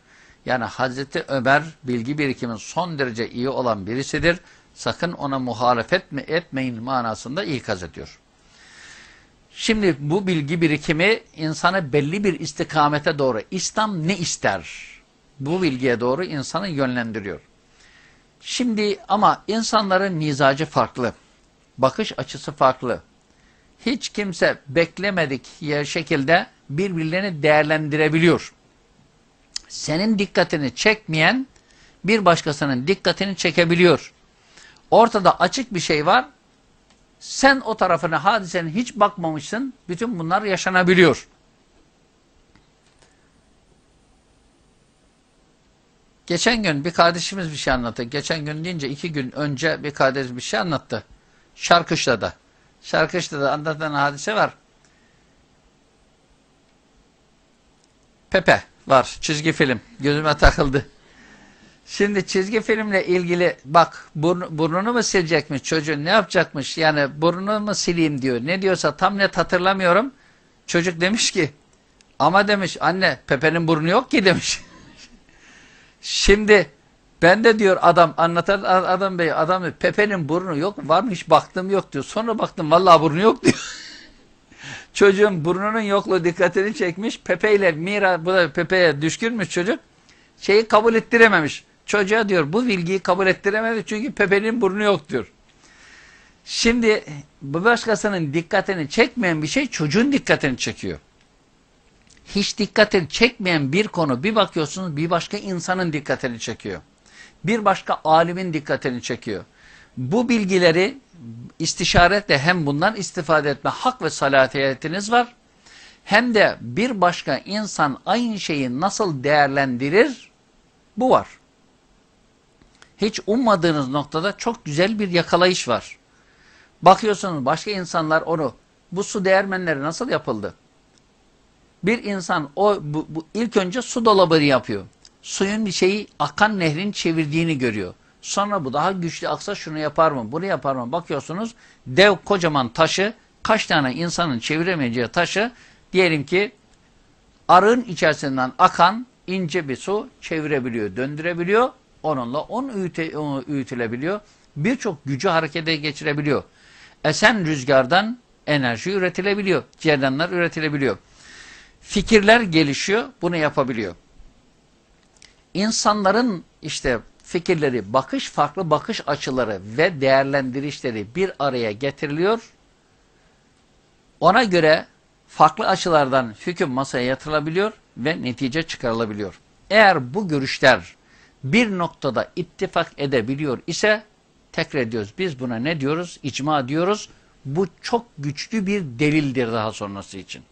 Yani Hazreti Ömer bilgi birikimin son derece iyi olan birisidir. Sakın ona muhalefet mi etmeyin manasında ikaz ediyor. Şimdi bu bilgi birikimi insanı belli bir istikamete doğru, İslam ne ister? Bu bilgiye doğru insanı yönlendiriyor. Şimdi ama insanların mizacı farklı, bakış açısı farklı. Hiç kimse beklemedik şekilde birbirlerini değerlendirebiliyor. Senin dikkatini çekmeyen bir başkasının dikkatini çekebiliyor. Ortada açık bir şey var, sen o tarafına hadisenin hiç bakmamışsın. Bütün bunlar yaşanabiliyor. Geçen gün bir kardeşimiz bir şey anlattı. Geçen gün deyince iki gün önce bir kardeş bir şey anlattı. Şarkışla'da. Şarkışla'da anlatan hadise var. Pepe var. Çizgi film. Gözüme takıldı. Şimdi çizgi filmle ilgili bak burn, burnunu mu silecekmiş çocuğun ne yapacakmış yani burnunu mu sileyim diyor. Ne diyorsa tam net hatırlamıyorum. Çocuk demiş ki ama demiş anne Pepe'nin burnu yok ki demiş. Şimdi ben de diyor adam anlatan adam bey adam Pepe'nin burnu yok varmış baktım yok diyor. Sonra baktım vallahi burnu yok diyor. Çocuğun burnunun yokluğu dikkatini çekmiş. Pepe ile Mira bu da Pepe'ye düşkünmüş çocuk. Şeyi kabul ettirememiş. Çocuğa diyor bu bilgiyi kabul ettiremedi çünkü Pepe'nin burnu yok diyor. Şimdi bu başkasının dikkatini çekmeyen bir şey çocuğun dikkatini çekiyor. Hiç dikkatini çekmeyen bir konu bir bakıyorsunuz bir başka insanın dikkatini çekiyor. Bir başka alimin dikkatini çekiyor. Bu bilgileri istişaretle hem bundan istifade etme hak ve salatiyetiniz var. Hem de bir başka insan aynı şeyi nasıl değerlendirir bu var hiç ummadığınız noktada çok güzel bir yakalayış var. Bakıyorsunuz başka insanlar onu, bu su değermenleri nasıl yapıldı? Bir insan o bu, bu ilk önce su dolabını yapıyor. Suyun bir şeyi akan nehrin çevirdiğini görüyor. Sonra bu daha güçlü aksa şunu yapar mı, bunu yapar mı? Bakıyorsunuz dev kocaman taşı, kaç tane insanın çeviremeyeceği taşı diyelim ki arığın içerisinden akan ince bir su çevirebiliyor, döndürebiliyor onunla on üyüte, üyütülebiliyor. Birçok gücü harekete geçirebiliyor. Esen rüzgardan enerji üretilebiliyor. Ceryanlar üretilebiliyor. Fikirler gelişiyor. Bunu yapabiliyor. İnsanların işte fikirleri, bakış farklı bakış açıları ve değerlendirişleri bir araya getiriliyor. Ona göre farklı açılardan hüküm masaya yatırılabiliyor ve netice çıkarılabiliyor. Eğer bu görüşler bir noktada ittifak edebiliyor ise tekrar ediyoruz. Biz buna ne diyoruz? İcma diyoruz. Bu çok güçlü bir delildir daha sonrası için.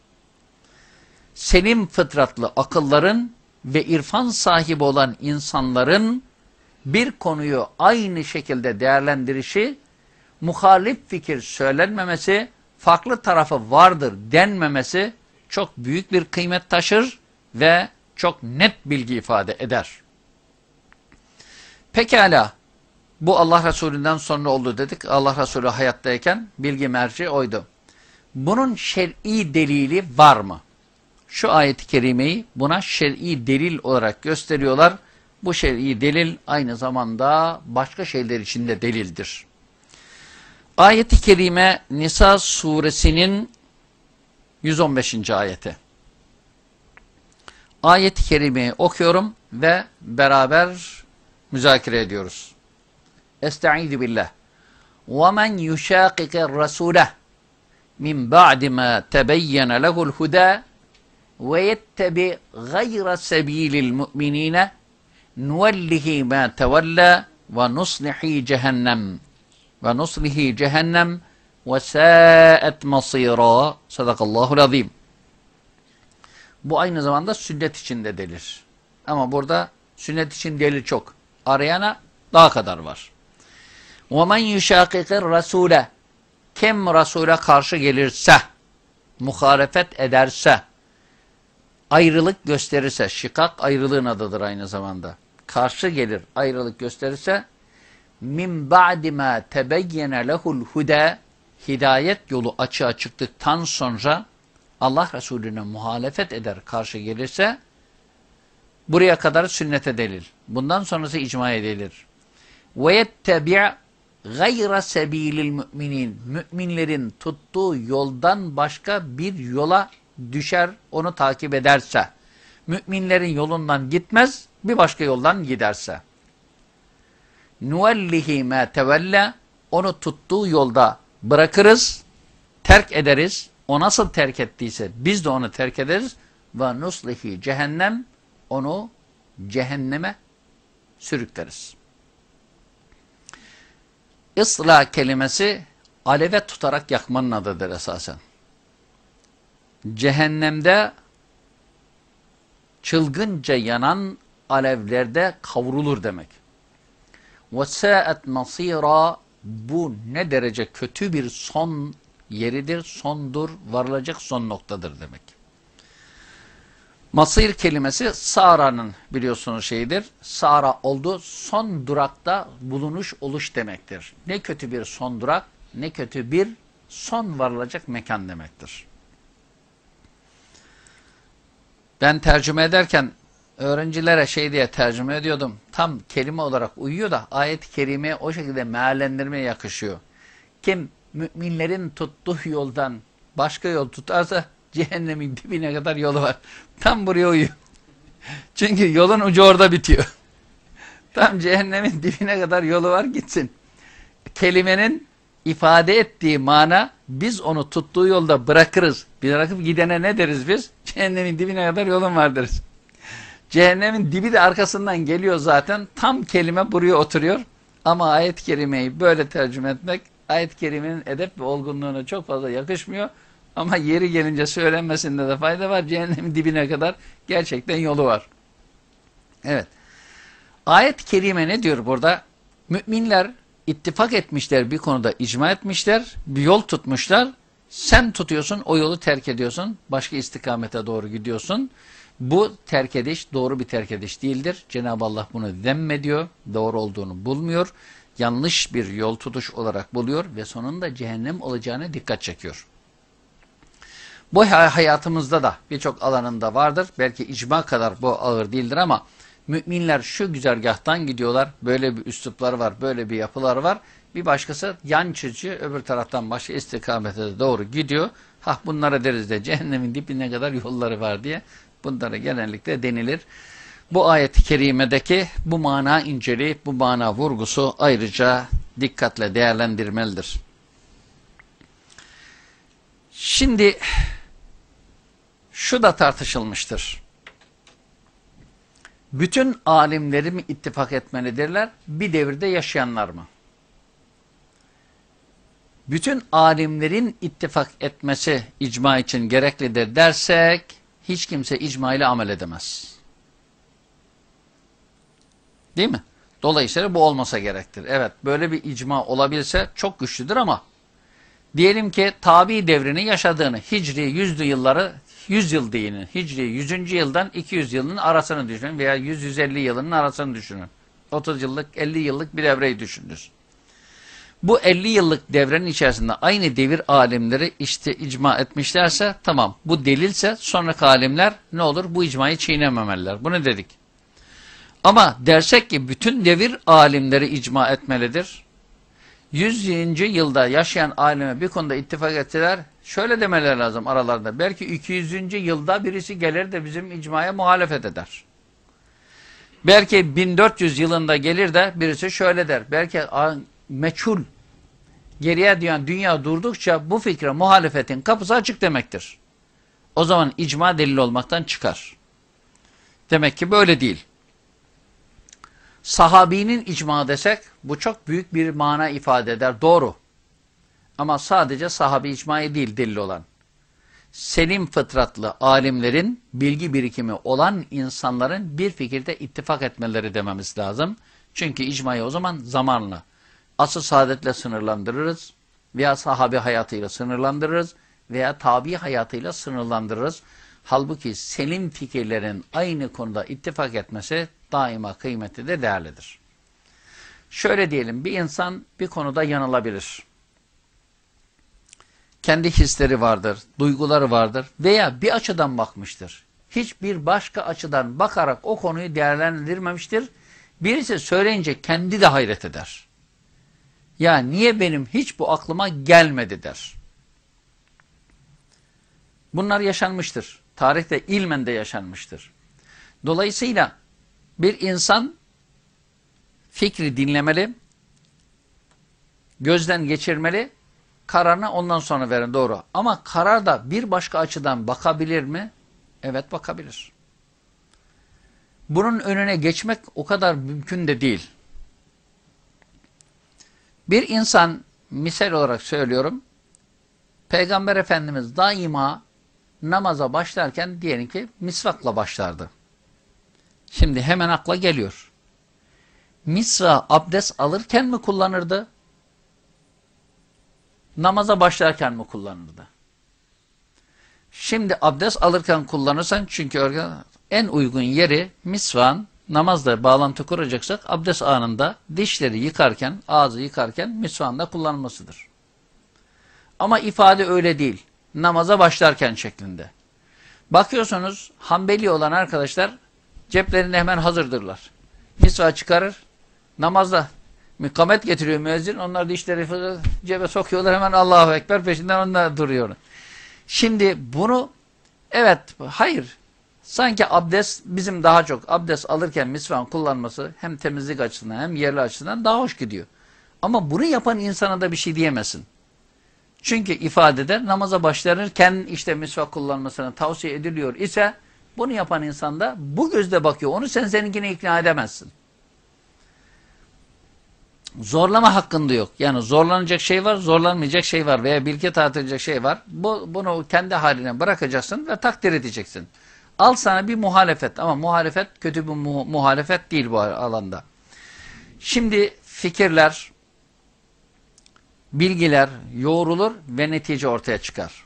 Selim fıtratlı akılların ve irfan sahibi olan insanların bir konuyu aynı şekilde değerlendirişi, muhalif fikir söylenmemesi, farklı tarafı vardır denmemesi çok büyük bir kıymet taşır ve çok net bilgi ifade eder. Pekala bu Allah Resulü'nden sonra oldu dedik. Allah Resulü hayattayken bilgi merci oydu. Bunun şer'i delili var mı? Şu ayet-i kerimeyi buna şer'i delil olarak gösteriyorlar. Bu şer'i delil aynı zamanda başka şeyler için de delildir. Ayet-i kerime Nisa suresinin 115. ayeti. Ayet-i kerimeyi okuyorum ve beraber müzakere ediyoruz. Estaizu billah. وَمَنْ يُشَاقِقَ الرَّسُولَ مِنْ بَعْدِ مَا تَبَيَّنَ لَهُ الْهُدَى وَيَتَّبِعْ غَيْرَ سَب۪يلِ الْمُؤْمِنِينَ نُوَلِّهِ مَا تَوَلَّى وَنُصْلِحِ جَهَنَّمْ وَنُصْلِهِ جَهَنَّمْ وَسَاءَتْ مَصِيرًا Sadakallahu azim. Bu aynı zamanda sünnet içinde delir. Ama burada sünnet için delil çok arayana daha kadar var. وَمَنْ يُشَاقِقِ الرَّسُولَ Kim Resul'e karşı gelirse, muhalefet ederse, ayrılık gösterirse, şikak ayrılığın adıdır aynı zamanda. Karşı gelir, ayrılık gösterirse, min ba'di ma tebeyyene lehul huda hidayet yolu açığa çıktıktan sonra Allah Resulüne muhalefet eder, karşı gelirse buraya kadar sünnete delil. Bundan sonrası icma edilir. Yettebi' gayra sebilil müminin. Müminlerin tuttuğu yoldan başka bir yola düşer, onu takip ederse. Müminlerin yolundan gitmez, bir başka yoldan giderse. Nuvellihi ma tevella onu tuttuğu yolda bırakırız, terk ederiz. O nasıl terk ettiyse biz de onu terk ederiz. Ve nuslihi cehennem onu cehenneme sürükleriz. Isla kelimesi aleve tutarak yakmanın adıdır esasen. Cehennemde çılgınca yanan alevlerde kavrulur demek. وَسَاءَتْ مَصِيرًا Bu ne derece kötü bir son yeridir, sondur, varılacak son noktadır demek. Masir kelimesi Sara'nın biliyorsunuz şeyidir. Sara oldu son durakta bulunuş oluş demektir. Ne kötü bir son durak, ne kötü bir son varılacak mekan demektir. Ben tercüme ederken öğrencilere şey diye tercüme ediyordum. Tam kelime olarak uyuyor da ayet-i kerimeye o şekilde meallendirmeye yakışıyor. Kim müminlerin tuttuğu yoldan başka yol tutarsa cehennemin dibine kadar yolu var. Tam buraya uyuyor. Çünkü yolun ucu orada bitiyor. Tam cehennemin dibine kadar yolu var gitsin. Kelimenin ifade ettiği mana biz onu tuttuğu yolda bırakırız. Bırakıp gidene ne deriz biz? Cehennemin dibine kadar yolun var deriz. Cehennemin dibi de arkasından geliyor zaten. Tam kelime buraya oturuyor. Ama ayet-i kerimeyi böyle tercüme etmek ayet-i kerimenin edep ve olgunluğuna çok fazla yakışmıyor. Ama yeri gelince söylenmesinde de fayda var. Cehennemin dibine kadar gerçekten yolu var. Evet. Ayet-i kerime ne diyor burada? Müminler ittifak etmişler bir konuda icma etmişler, bir yol tutmuşlar. Sen tutuyorsun, o yolu terk ediyorsun, başka istikamete doğru gidiyorsun. Bu terk ediş doğru bir terk ediş değildir. Cenab-ı Allah bunu demmediyor, doğru olduğunu bulmuyor. Yanlış bir yol tutuş olarak buluyor ve sonunda cehennem olacağına dikkat çekiyor. Bu hayatımızda da birçok alanında vardır. Belki icma kadar bu ağır değildir ama müminler şu güzergahtan gidiyorlar. Böyle bir üsluplar var, böyle bir yapılar var. Bir başkası yan çizici öbür taraftan başka istikamete doğru gidiyor. Ha bunlara deriz de cehennemin dibine kadar yolları var diye bunlara genellikle denilir. Bu ayet-i kerimedeki bu mana inceleyip bu mana vurgusu ayrıca dikkatle değerlendirmelidir. Şimdi şu da tartışılmıştır. Bütün alimleri mi ittifak etmelidirler? Bir devirde yaşayanlar mı? Bütün alimlerin ittifak etmesi icma için gereklidir dersek hiç kimse icma ile amel edemez. Değil mi? Dolayısıyla bu olmasa gerektir. Evet böyle bir icma olabilse çok güçlüdür ama diyelim ki tabi devrini yaşadığını, hicri yüzlü yılları 100 yıl deyin. Hicri 100. yıldan 200 yılın arasını düşünün veya 100-150 yılının arasını düşünün. 30 yıllık 50 yıllık bir devreyi düşününüz. Bu 50 yıllık devrenin içerisinde aynı devir alimleri işte icma etmişlerse tamam bu delilse sonraki alimler ne olur bu icmayı çiğnememeliler. Bunu dedik. Ama dersek ki bütün devir alimleri icma etmelidir. 100. yılda yaşayan alime bir konuda ittifak ettiler. Şöyle demeler lazım aralarında. Belki 200. yılda birisi gelir de bizim icmaya muhalefet eder. Belki 1400 yılında gelir de birisi şöyle der. Belki meçhul geriye diyen dünya durdukça bu fikre muhalefetin kapısı açık demektir. O zaman icma delil olmaktan çıkar. Demek ki böyle değil. Sahabinin icma desek bu çok büyük bir mana ifade eder. Doğru. Ama sadece sahabi icmayı değil delil olan. Selim fıtratlı alimlerin bilgi birikimi olan insanların bir fikirde ittifak etmeleri dememiz lazım. Çünkü icmayı o zaman zamanla asıl saadetle sınırlandırırız veya sahabi hayatıyla sınırlandırırız veya tabi hayatıyla sınırlandırırız. Halbuki selim fikirlerin aynı konuda ittifak etmesi daima kıymeti de değerlidir. Şöyle diyelim bir insan bir konuda yanılabilir. Kendi hisleri vardır, duyguları vardır veya bir açıdan bakmıştır. Hiçbir başka açıdan bakarak o konuyu değerlendirmemiştir. Birisi söyleyince kendi de hayret eder. Ya niye benim hiç bu aklıma gelmedi der. Bunlar yaşanmıştır. Tarihte ilmen de yaşanmıştır. Dolayısıyla bir insan fikri dinlemeli, gözden geçirmeli, kararını ondan sonra verin doğru. Ama karar da bir başka açıdan bakabilir mi? Evet bakabilir. Bunun önüne geçmek o kadar mümkün de değil. Bir insan misal olarak söylüyorum. Peygamber Efendimiz daima namaza başlarken diyelim ki misvakla başlardı. Şimdi hemen akla geliyor. Misra abdest alırken mi kullanırdı? Namaza başlarken mi kullanırdı? Şimdi abdest alırken kullanırsan çünkü en uygun yeri misvan namazda bağlantı kuracaksak abdest anında dişleri yıkarken, ağzı yıkarken misvanda kullanılmasıdır. Ama ifade öyle değil. Namaza başlarken şeklinde. Bakıyorsunuz Hanbeli olan arkadaşlar ceplerinde hemen hazırdırlar. Misva çıkarır. Namazda mikamet getiriyor müezzin. Onlar dişleri cebe sokuyorlar. Hemen Allahu Ekber peşinden onlar duruyor. Şimdi bunu evet hayır sanki abdest bizim daha çok abdest alırken misvan kullanması hem temizlik açısından hem yerli açısından daha hoş gidiyor. Ama bunu yapan insana da bir şey diyemezsin. Çünkü ifadede namaza başlanırken işte misvak kullanmasını tavsiye ediliyor ise bunu yapan insan da bu gözle bakıyor. Onu sen seninkine ikna edemezsin. Zorlama hakkında yok. Yani zorlanacak şey var, zorlanmayacak şey var veya bilgi tartılacak şey var. Bu, bunu kendi haline bırakacaksın ve takdir edeceksin. Al sana bir muhalefet ama muhalefet kötü bir mu muhalefet değil bu alanda. Şimdi fikirler, bilgiler yoğrulur ve netice ortaya çıkar.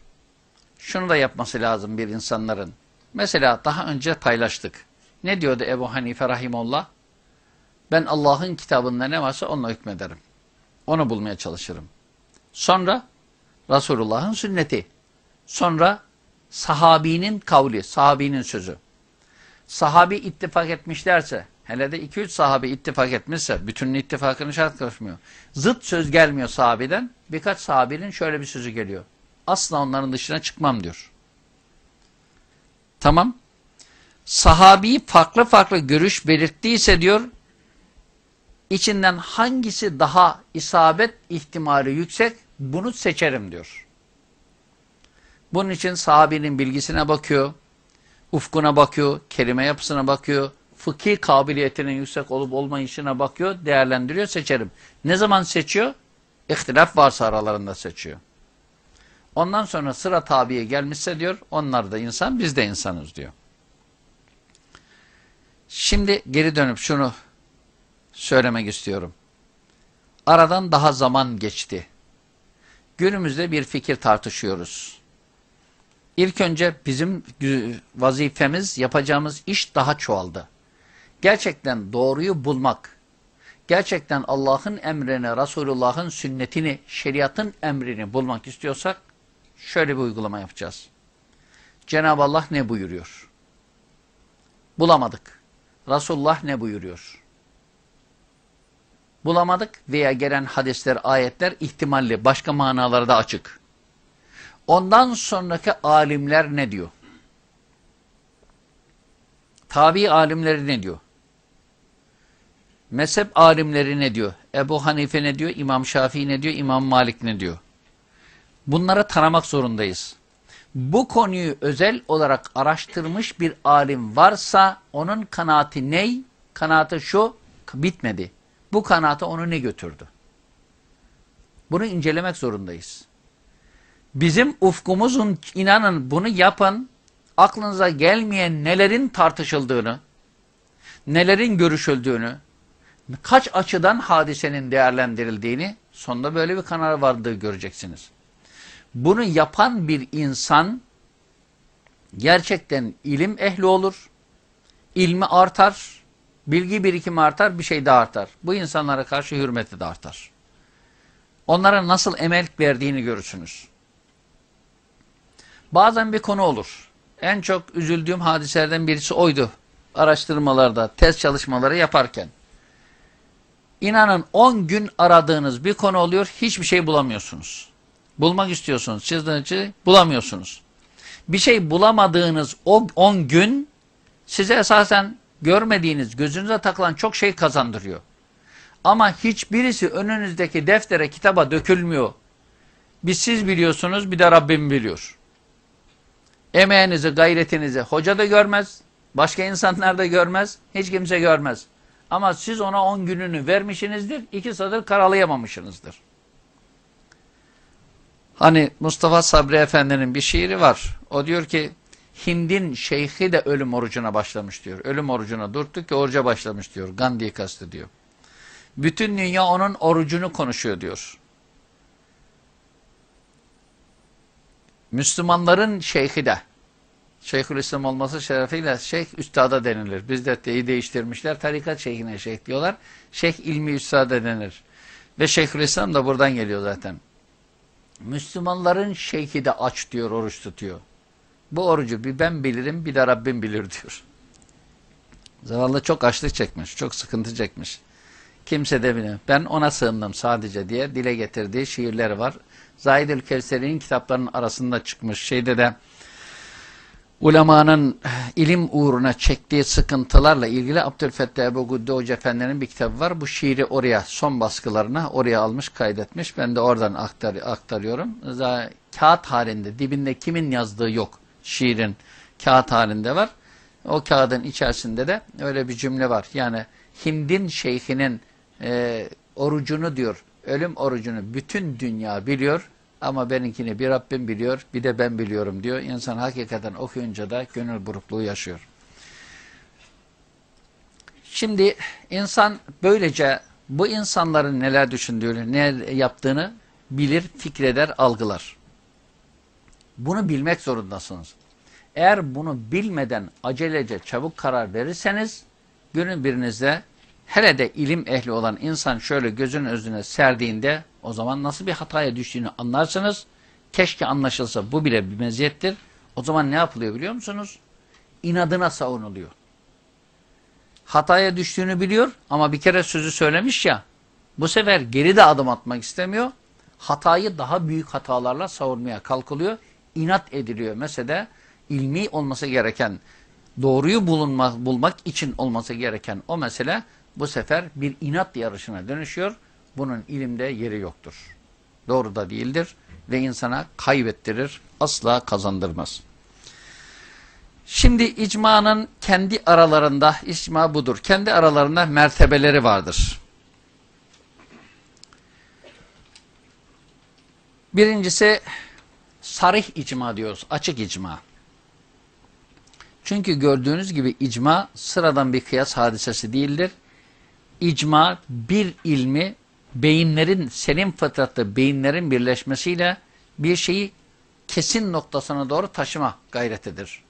Şunu da yapması lazım bir insanların. Mesela daha önce paylaştık. Ne diyordu Ebu Hanife Rahimullah? Ben Allah'ın kitabında ne varsa onunla hükmederim. Onu bulmaya çalışırım. Sonra Resulullah'ın sünneti. Sonra sahabinin kavli, sahabinin sözü. Sahabi ittifak etmişlerse, hele de 2-3 sahabi ittifak etmişse, bütünün ittifakını şart koşmuyor. Zıt söz gelmiyor sahabiden, birkaç sahabinin şöyle bir sözü geliyor. Asla onların dışına çıkmam diyor. Tamam. Sahabi farklı farklı görüş belirttiyse diyor, içinden hangisi daha isabet ihtimali yüksek bunu seçerim diyor. Bunun için sahabinin bilgisine bakıyor, ufkuna bakıyor, kelime yapısına bakıyor, fıkhi kabiliyetinin yüksek olup olmayışına bakıyor, değerlendiriyor, seçerim. Ne zaman seçiyor? İhtilaf varsa aralarında seçiyor. Ondan sonra sıra tabiye gelmişse diyor, onlar da insan, biz de insanız diyor. Şimdi geri dönüp şunu söylemek istiyorum. Aradan daha zaman geçti. Günümüzde bir fikir tartışıyoruz. İlk önce bizim vazifemiz, yapacağımız iş daha çoğaldı. Gerçekten doğruyu bulmak, gerçekten Allah'ın emrini, Resulullah'ın sünnetini, şeriatın emrini bulmak istiyorsak şöyle bir uygulama yapacağız. Cenab-ı Allah ne buyuruyor? Bulamadık. Resulullah ne buyuruyor? Bulamadık veya gelen hadisler, ayetler ihtimalli, başka manaları da açık. Ondan sonraki alimler ne diyor? Tabi alimleri ne diyor? Mezhep alimleri ne diyor? Ebu Hanife ne diyor? İmam Şafii ne diyor? İmam Malik ne diyor? Bunları tanımak zorundayız. Bu konuyu özel olarak araştırmış bir alim varsa onun kanaati ney? Kanaati şu, bitmedi. Bu kanaata onu ne götürdü? Bunu incelemek zorundayız. Bizim ufkumuzun inanın bunu yapın aklınıza gelmeyen nelerin tartışıldığını, nelerin görüşüldüğünü, kaç açıdan hadisenin değerlendirildiğini sonunda böyle bir karar vardığı göreceksiniz. Bunu yapan bir insan gerçekten ilim ehli olur, ilmi artar, bilgi birikimi artar, bir şey de artar. Bu insanlara karşı hürmeti de artar. Onlara nasıl emel verdiğini görürsünüz. Bazen bir konu olur. En çok üzüldüğüm hadiselerden birisi oydu. Araştırmalarda, test çalışmaları yaparken. İnanın 10 gün aradığınız bir konu oluyor, hiçbir şey bulamıyorsunuz. Bulmak istiyorsunuz, çizdiğiniz bulamıyorsunuz. Bir şey bulamadığınız o 10 gün size esasen görmediğiniz, gözünüze takılan çok şey kazandırıyor. Ama hiçbirisi önünüzdeki deftere, kitaba dökülmüyor. Bir siz biliyorsunuz, bir de Rabbim biliyor. Emeğinizi, gayretinizi hoca da görmez, başka insanlar da görmez, hiç kimse görmez. Ama siz ona 10 gününü vermişsinizdir, iki satır karalayamamışsınızdır. Hani Mustafa Sabri Efendi'nin bir şiiri var. O diyor ki, Hind'in şeyhi de ölüm orucuna başlamış diyor. Ölüm orucuna durdu ki oruca başlamış diyor. Gandhi'yi kastediyor. Bütün dünya onun orucunu konuşuyor diyor. Müslümanların şeyhi de. Şeyhülislam olması şerefiyle şeyh üstada denilir. Bizde de değiştirmişler. Tarikat şeyhine şeyh diyorlar. Şeyh ilmi üstada denir. Ve Şeyhülislam da buradan geliyor zaten. Müslümanların şeyhi de aç diyor, oruç tutuyor. Bu orucu bir ben bilirim, bir de Rabbim bilir diyor. Zavallı çok açlık çekmiş, çok sıkıntı çekmiş. Kimse de bilmiyor. Ben ona sığındım sadece diye dile getirdiği şiirleri var. Zahid-ül Kevseri'nin kitaplarının arasında çıkmış. Şeyde de ulemanın ilim uğruna çektiği sıkıntılarla ilgili Abdülfettah Ebu Gudde Hoca Efendi'nin bir kitabı var. Bu şiiri oraya, son baskılarına oraya almış, kaydetmiş. Ben de oradan aktar, aktarıyorum. Kağıt halinde, dibinde kimin yazdığı yok. Şiirin kağıt halinde var. O kağıdın içerisinde de öyle bir cümle var. Yani Hind'in şeyhinin e, orucunu diyor, ölüm orucunu bütün dünya biliyor ama benimkini bir Rabbim biliyor, bir de ben biliyorum diyor. İnsan hakikaten okuyunca da gönül burukluğu yaşıyor. Şimdi insan böylece bu insanların neler düşündüğünü, ne yaptığını bilir, fikreder, algılar. Bunu bilmek zorundasınız. Eğer bunu bilmeden acelece çabuk karar verirseniz günün birinizde hele de ilim ehli olan insan şöyle gözünün özüne serdiğinde o zaman nasıl bir hataya düştüğünü anlarsınız. Keşke anlaşılsa bu bile bir meziyettir. O zaman ne yapılıyor biliyor musunuz? İnadına savunuluyor. Hataya düştüğünü biliyor ama bir kere sözü söylemiş ya bu sefer geri de adım atmak istemiyor. Hatayı daha büyük hatalarla savunmaya kalkılıyor. İnat ediliyor. Mesela ilmi olması gereken, doğruyu bulunmak, bulmak için olması gereken o mesele bu sefer bir inat yarışına dönüşüyor. Bunun ilimde yeri yoktur. Doğru da değildir ve insana kaybettirir, asla kazandırmaz. Şimdi icmanın kendi aralarında, icma budur, kendi aralarında mertebeleri vardır. Birincisi sarih icma diyoruz, açık icma. Çünkü gördüğünüz gibi icma sıradan bir kıyas hadisesi değildir. İcma bir ilmi beyinlerin, senin fıtratlı beyinlerin birleşmesiyle bir şeyi kesin noktasına doğru taşıma gayretidir.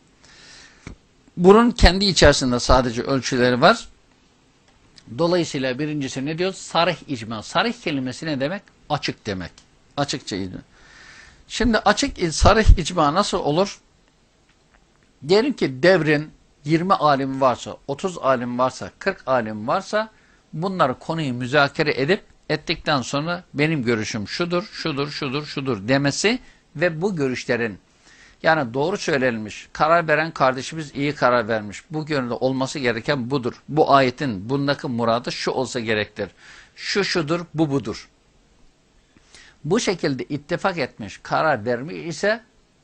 Bunun kendi içerisinde sadece ölçüleri var. Dolayısıyla birincisi ne diyoruz? Sarih icma. Sarih kelimesi ne demek? Açık demek. Açıkça icma. Şimdi açık sarih icma nasıl olur? Diyelim ki devrin 20 alim varsa, 30 alim varsa, 40 alim varsa bunları konuyu müzakere edip ettikten sonra benim görüşüm şudur, şudur, şudur, şudur demesi ve bu görüşlerin yani doğru söylenmiş, karar veren kardeşimiz iyi karar vermiş. Bu yönde olması gereken budur. Bu ayetin bundaki muradı şu olsa gerektir. Şu şudur, bu budur. Bu şekilde ittifak etmiş, karar vermiş ise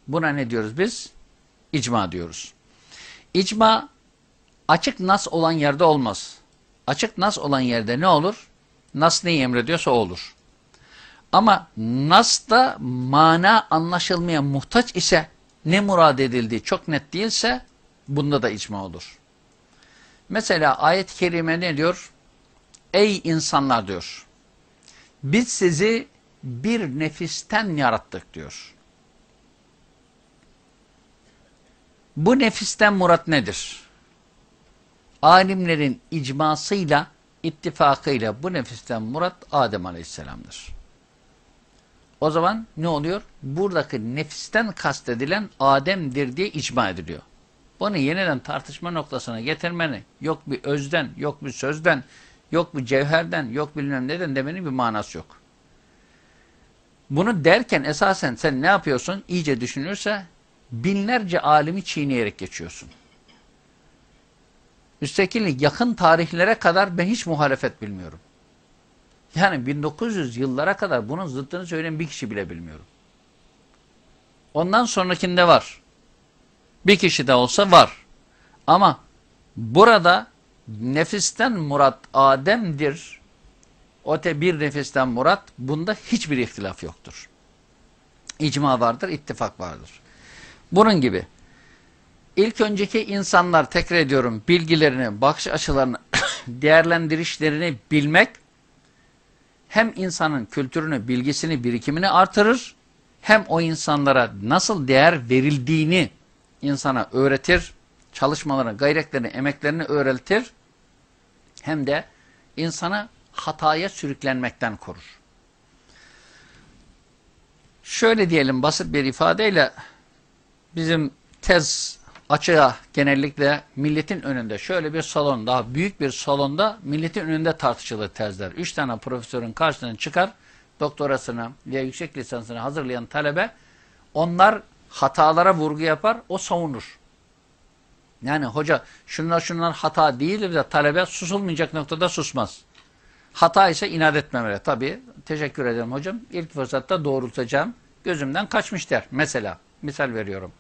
buna ne diyoruz biz? İcma diyoruz. İcma açık nas olan yerde olmaz. Açık nas olan yerde ne olur? Nas neyi emrediyorsa olur. Ama Nas'ta mana anlaşılmaya muhtaç ise ne murad edildiği çok net değilse bunda da icma olur. Mesela ayet-i kerime ne diyor? Ey insanlar diyor. Biz sizi bir nefisten yarattık diyor. Bu nefisten murat nedir? Alimlerin icmasıyla, ittifakıyla bu nefisten murat Adem Aleyhisselam'dır. O zaman ne oluyor? Buradaki nefisten kastedilen Adem'dir diye icma ediliyor. Bunu yeniden tartışma noktasına getirmeni, yok bir özden, yok bir sözden, yok bir cevherden, yok bilmem neden demenin bir manası yok. Bunu derken esasen sen ne yapıyorsun? İyice düşünürse binlerce alimi çiğneyerek geçiyorsun. Üstelik yakın tarihlere kadar ben hiç muhalefet bilmiyorum. Yani 1900 yıllara kadar bunun zıttını söyleyen bir kişi bile bilmiyorum. Ondan sonrakinde var. Bir kişi de olsa var. Ama burada nefisten murat Adem'dir. Ote bir nefisten murat bunda hiçbir ihtilaf yoktur. İcma vardır, ittifak vardır. Bunun gibi ilk önceki insanlar tekrar ediyorum bilgilerini, bakış açılarını, değerlendirişlerini bilmek hem insanın kültürünü, bilgisini, birikimini artırır hem o insanlara nasıl değer verildiğini insana öğretir, çalışmalarını, gayretlerini, emeklerini öğretir hem de insanı hataya sürüklenmekten korur. Şöyle diyelim basit bir ifadeyle bizim tez açığa genellikle milletin önünde şöyle bir salon daha büyük bir salonda milletin önünde tartışılır tezler. Üç tane profesörün karşısına çıkar doktorasını veya yüksek lisansını hazırlayan talebe onlar hatalara vurgu yapar o savunur. Yani hoca şunlar şunlar hata değildir de talebe susulmayacak noktada susmaz. Hata ise inat etmemeli. Tabii teşekkür ederim hocam. İlk fırsatta doğrultacağım. Gözümden kaçmış der. Mesela misal veriyorum.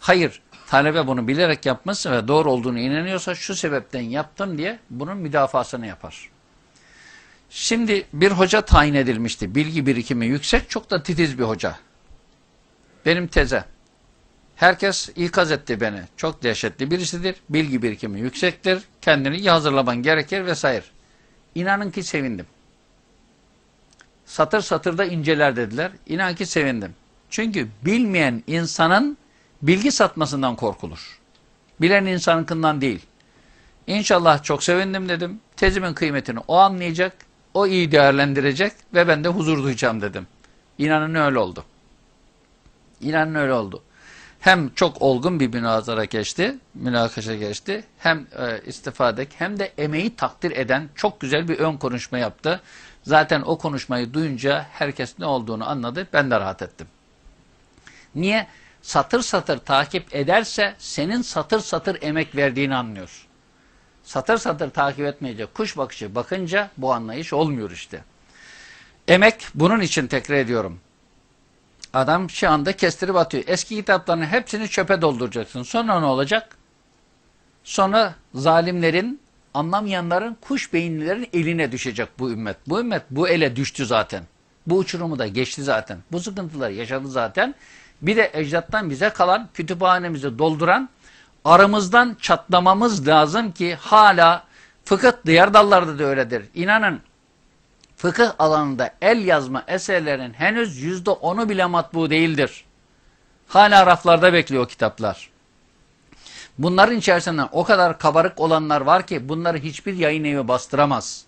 Hayır talebe bunu bilerek yapmışsa ve doğru olduğunu inanıyorsa şu sebepten yaptım diye bunun müdafasını yapar. Şimdi bir hoca tayin edilmişti. Bilgi birikimi yüksek, çok da titiz bir hoca. Benim teze. Herkes ikaz etti beni. Çok dehşetli birisidir. Bilgi birikimi yüksektir. Kendini iyi hazırlaman gerekir vesaire. İnanın ki sevindim. Satır satır da inceler dediler. İnan ki sevindim. Çünkü bilmeyen insanın bilgi satmasından korkulur. Bilen insanın değil. İnşallah çok sevindim dedim. Tezimin kıymetini o anlayacak, o iyi değerlendirecek ve ben de huzur duyacağım dedim. İnanın öyle oldu. İnanın öyle oldu. Hem çok olgun bir münazara geçti, münakaşa geçti. Hem e, istifadek hem de emeği takdir eden çok güzel bir ön konuşma yaptı. Zaten o konuşmayı duyunca herkes ne olduğunu anladı. Ben de rahat ettim. Niye? Satır satır takip ederse senin satır satır emek verdiğini anlıyor. Satır satır takip etmeyecek kuş bakışı bakınca bu anlayış olmuyor işte. Emek bunun için tekrar ediyorum. Adam şu anda kestirip atıyor. Eski kitapların hepsini çöpe dolduracaksın. Sonra ne olacak? Sonra zalimlerin, anlamayanların, kuş beyinlilerin eline düşecek bu ümmet. Bu ümmet bu ele düştü zaten. Bu uçurumu da geçti zaten. Bu sıkıntıları yaşadı zaten. Bir de ecdattan bize kalan, kütüphanemizi dolduran, aramızdan çatlamamız lazım ki hala fıkıh diğer dallarda da öyledir. İnanın fıkıh alanında el yazma eserlerin henüz yüzde onu bile matbu değildir. Hala raflarda bekliyor kitaplar. Bunların içerisinden o kadar kabarık olanlar var ki bunları hiçbir yayın evi bastıramaz.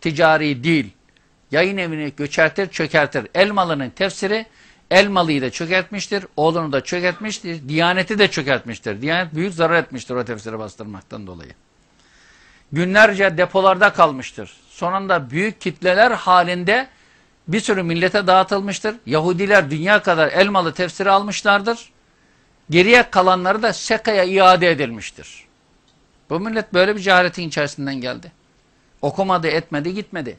Ticari değil. Yayın evini göçertir, çökertir. Elmalı'nın tefsiri Elmalı'yı da çökertmiştir, oğlunu da çökertmiştir, Diyaneti de çökertmiştir. Diyanet büyük zarar etmiştir o tefsiri bastırmaktan dolayı. Günlerce depolarda kalmıştır. Sonunda büyük kitleler halinde bir sürü millete dağıtılmıştır. Yahudiler dünya kadar elmalı tefsiri almışlardır. Geriye kalanları da Seka'ya iade edilmiştir. Bu millet böyle bir cehaletin içerisinden geldi. Okumadı, etmedi, gitmedi.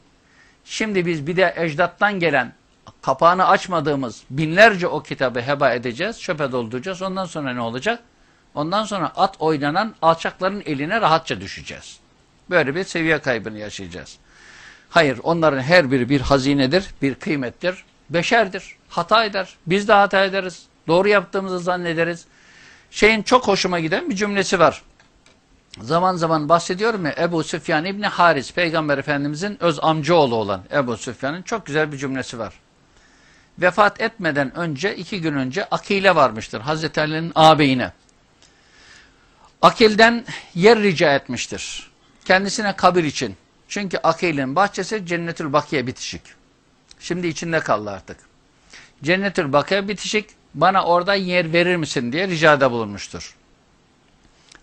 Şimdi biz bir de ecdattan gelen, kapağını açmadığımız binlerce o kitabı heba edeceğiz, çöpe dolduracağız. Ondan sonra ne olacak? Ondan sonra at oynanan alçakların eline rahatça düşeceğiz. Böyle bir seviye kaybını yaşayacağız. Hayır, onların her biri bir hazinedir, bir kıymettir, beşerdir, hata eder. Biz de hata ederiz, doğru yaptığımızı zannederiz. Şeyin çok hoşuma giden bir cümlesi var. Zaman zaman bahsediyorum ya Ebu Süfyan İbni Haris, Peygamber Efendimizin öz amcaoğlu olan Ebu Süfyan'ın çok güzel bir cümlesi var. Vefat etmeden önce, iki gün önce Akil'e varmıştır. Hazreti Ali'nin ağabeyine. Akil'den yer rica etmiştir. Kendisine kabir için. Çünkü Akil'in bahçesi Cennetül Bakiye bitişik. Şimdi içinde kaldı artık. Cennetül Bakı'ya bitişik bana orada yer verir misin diye ricada bulunmuştur.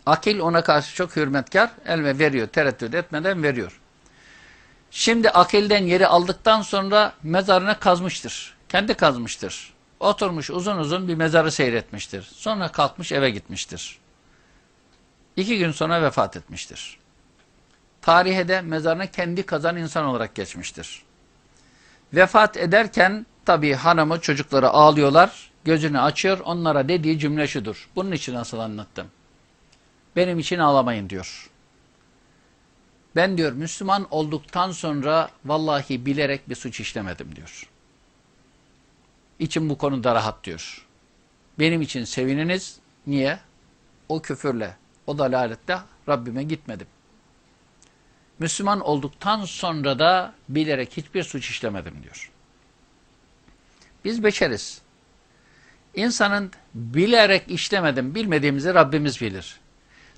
Akil ona karşı çok hürmetkar, elme veriyor, tereddüt etmeden veriyor. Şimdi akilden yeri aldıktan sonra mezarını kazmıştır. Kendi kazmıştır. Oturmuş uzun uzun bir mezarı seyretmiştir. Sonra kalkmış eve gitmiştir. İki gün sonra vefat etmiştir. Tarihe de mezarını kendi kazan insan olarak geçmiştir. Vefat ederken tabii hanımı çocukları ağlıyorlar. Gözünü açıyor. Onlara dediği cümle şudur. Bunun için nasıl anlattım? Benim için ağlamayın diyor. Ben diyor Müslüman olduktan sonra vallahi bilerek bir suç işlemedim diyor. İçim bu konuda rahat diyor. Benim için sevininiz. Niye? O küfürle, o dalalette Rabbime gitmedim. Müslüman olduktan sonra da bilerek hiçbir suç işlemedim diyor. Biz beşeriz. İnsanın bilerek işlemedim, bilmediğimizi Rabbimiz bilir.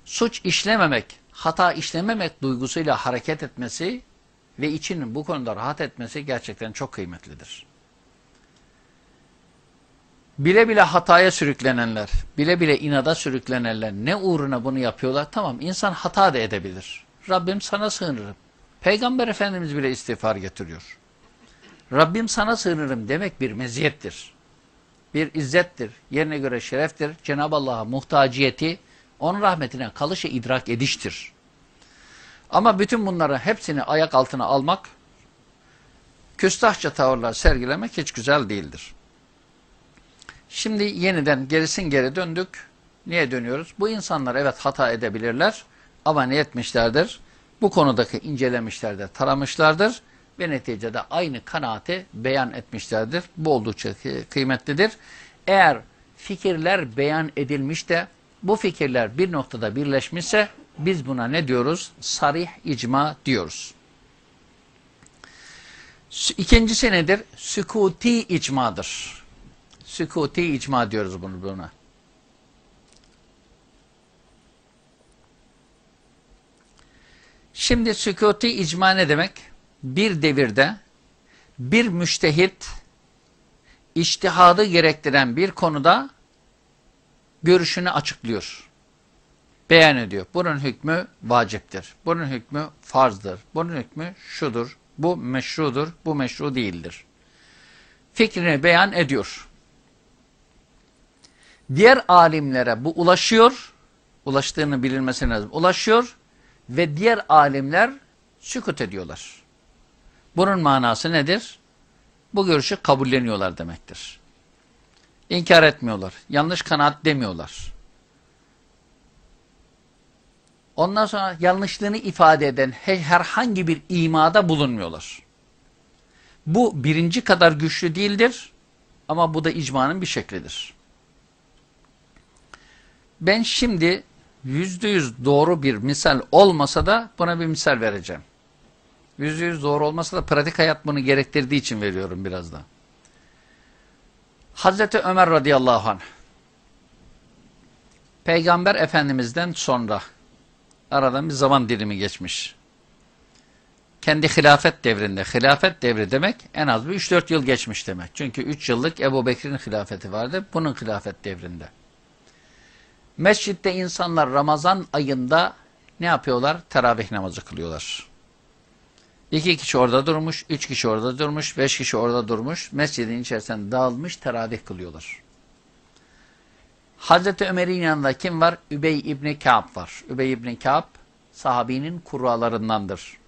Suç işlememek, hata işlememek duygusuyla hareket etmesi ve içinin bu konuda rahat etmesi gerçekten çok kıymetlidir. Bile bile hataya sürüklenenler, bile bile inada sürüklenenler ne uğruna bunu yapıyorlar? Tamam insan hata da edebilir. Rabbim sana sığınırım. Peygamber Efendimiz bile istiğfar getiriyor. Rabbim sana sığınırım demek bir meziyettir. Bir izzettir. Yerine göre şereftir. Cenab-ı Allah'a muhtaciyeti, onun rahmetine kalışı idrak ediştir. Ama bütün bunları hepsini ayak altına almak, küstahça tavırlar sergilemek hiç güzel değildir. Şimdi yeniden gerisin geri döndük. Niye dönüyoruz? Bu insanlar evet hata edebilirler ama ne etmişlerdir? Bu konudaki incelemişlerdir, taramışlardır ve neticede aynı kanaati beyan etmişlerdir. Bu oldukça kıymetlidir. Eğer fikirler beyan edilmiş de bu fikirler bir noktada birleşmişse biz buna ne diyoruz? Sarih icma diyoruz. İkincisi nedir? Sükuti icmadır. Sükuti icma diyoruz bunu buna. Şimdi sükuti icma ne demek? Bir devirde bir müştehit iştihadı gerektiren bir konuda görüşünü açıklıyor. Beyan ediyor. Bunun hükmü vaciptir. Bunun hükmü farzdır. Bunun hükmü şudur. Bu meşrudur. Bu meşru değildir. Fikrini beyan ediyor. Diğer alimlere bu ulaşıyor. Ulaştığını bilinmesi lazım. Ulaşıyor ve diğer alimler sükut ediyorlar. Bunun manası nedir? Bu görüşü kabulleniyorlar demektir. İnkar etmiyorlar. Yanlış kanaat demiyorlar. Ondan sonra yanlışlığını ifade eden herhangi bir imada bulunmuyorlar. Bu birinci kadar güçlü değildir ama bu da icmanın bir şeklidir. Ben şimdi yüzde yüz doğru bir misal olmasa da buna bir misal vereceğim. Yüzde yüz doğru olmasa da pratik hayat bunu gerektirdiği için veriyorum biraz da. Hazreti Ömer radıyallahu anh Peygamber Efendimiz'den sonra aradan bir zaman dilimi geçmiş. Kendi hilafet devrinde, hilafet devri demek en az bir 3-4 yıl geçmiş demek. Çünkü 3 yıllık Ebu Bekir'in hilafeti vardı, bunun hilafet devrinde. Mescitte insanlar Ramazan ayında ne yapıyorlar? Teravih namazı kılıyorlar. İki kişi orada durmuş, üç kişi orada durmuş, beş kişi orada durmuş. Mescidin içerisinde dağılmış teravih kılıyorlar. Hazreti Ömer'in yanında kim var? Übey İbni Ka'b var. Übey İbni Ka'b sahabinin kurralarındandır.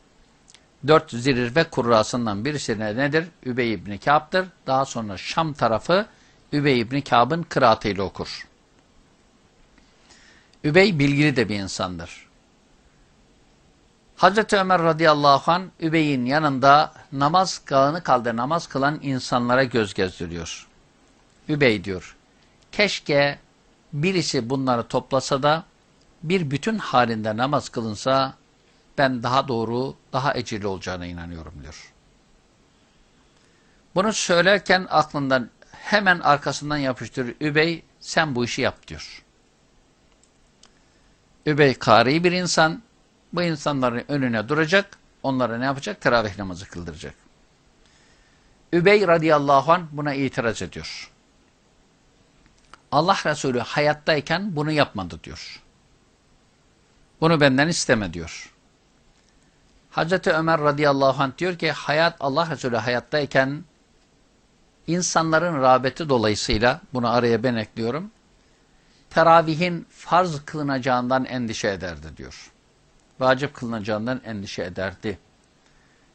Dört zirve kurrasından birisi nedir? Übey İbni Ka'b'dır. Daha sonra Şam tarafı Übey İbni Ka'b'ın kıraatıyla okur. Übey bilgili de bir insandır. Hazreti Ömer radıyallahu an Übey'in yanında namaz kağını kaldı namaz kılan insanlara göz gezdiriyor. Übey diyor, keşke birisi bunları toplasa da bir bütün halinde namaz kılınsa ben daha doğru, daha ecili olacağına inanıyorum diyor. Bunu söylerken aklından hemen arkasından yapıştırır. Übey sen bu işi yap diyor. Übey kari bir insan. Bu insanların önüne duracak. Onlara ne yapacak? Teravih namazı kıldıracak. Übey radıyallahu anh buna itiraz ediyor. Allah Resulü hayattayken bunu yapmadı diyor. Bunu benden isteme diyor. Hazreti Ömer radıyallahu anh diyor ki hayat Allah Resulü hayattayken insanların rağbeti dolayısıyla bunu araya ben ekliyorum. Teravihin farz kılınacağından endişe ederdi diyor. Vacip kılınacağından endişe ederdi.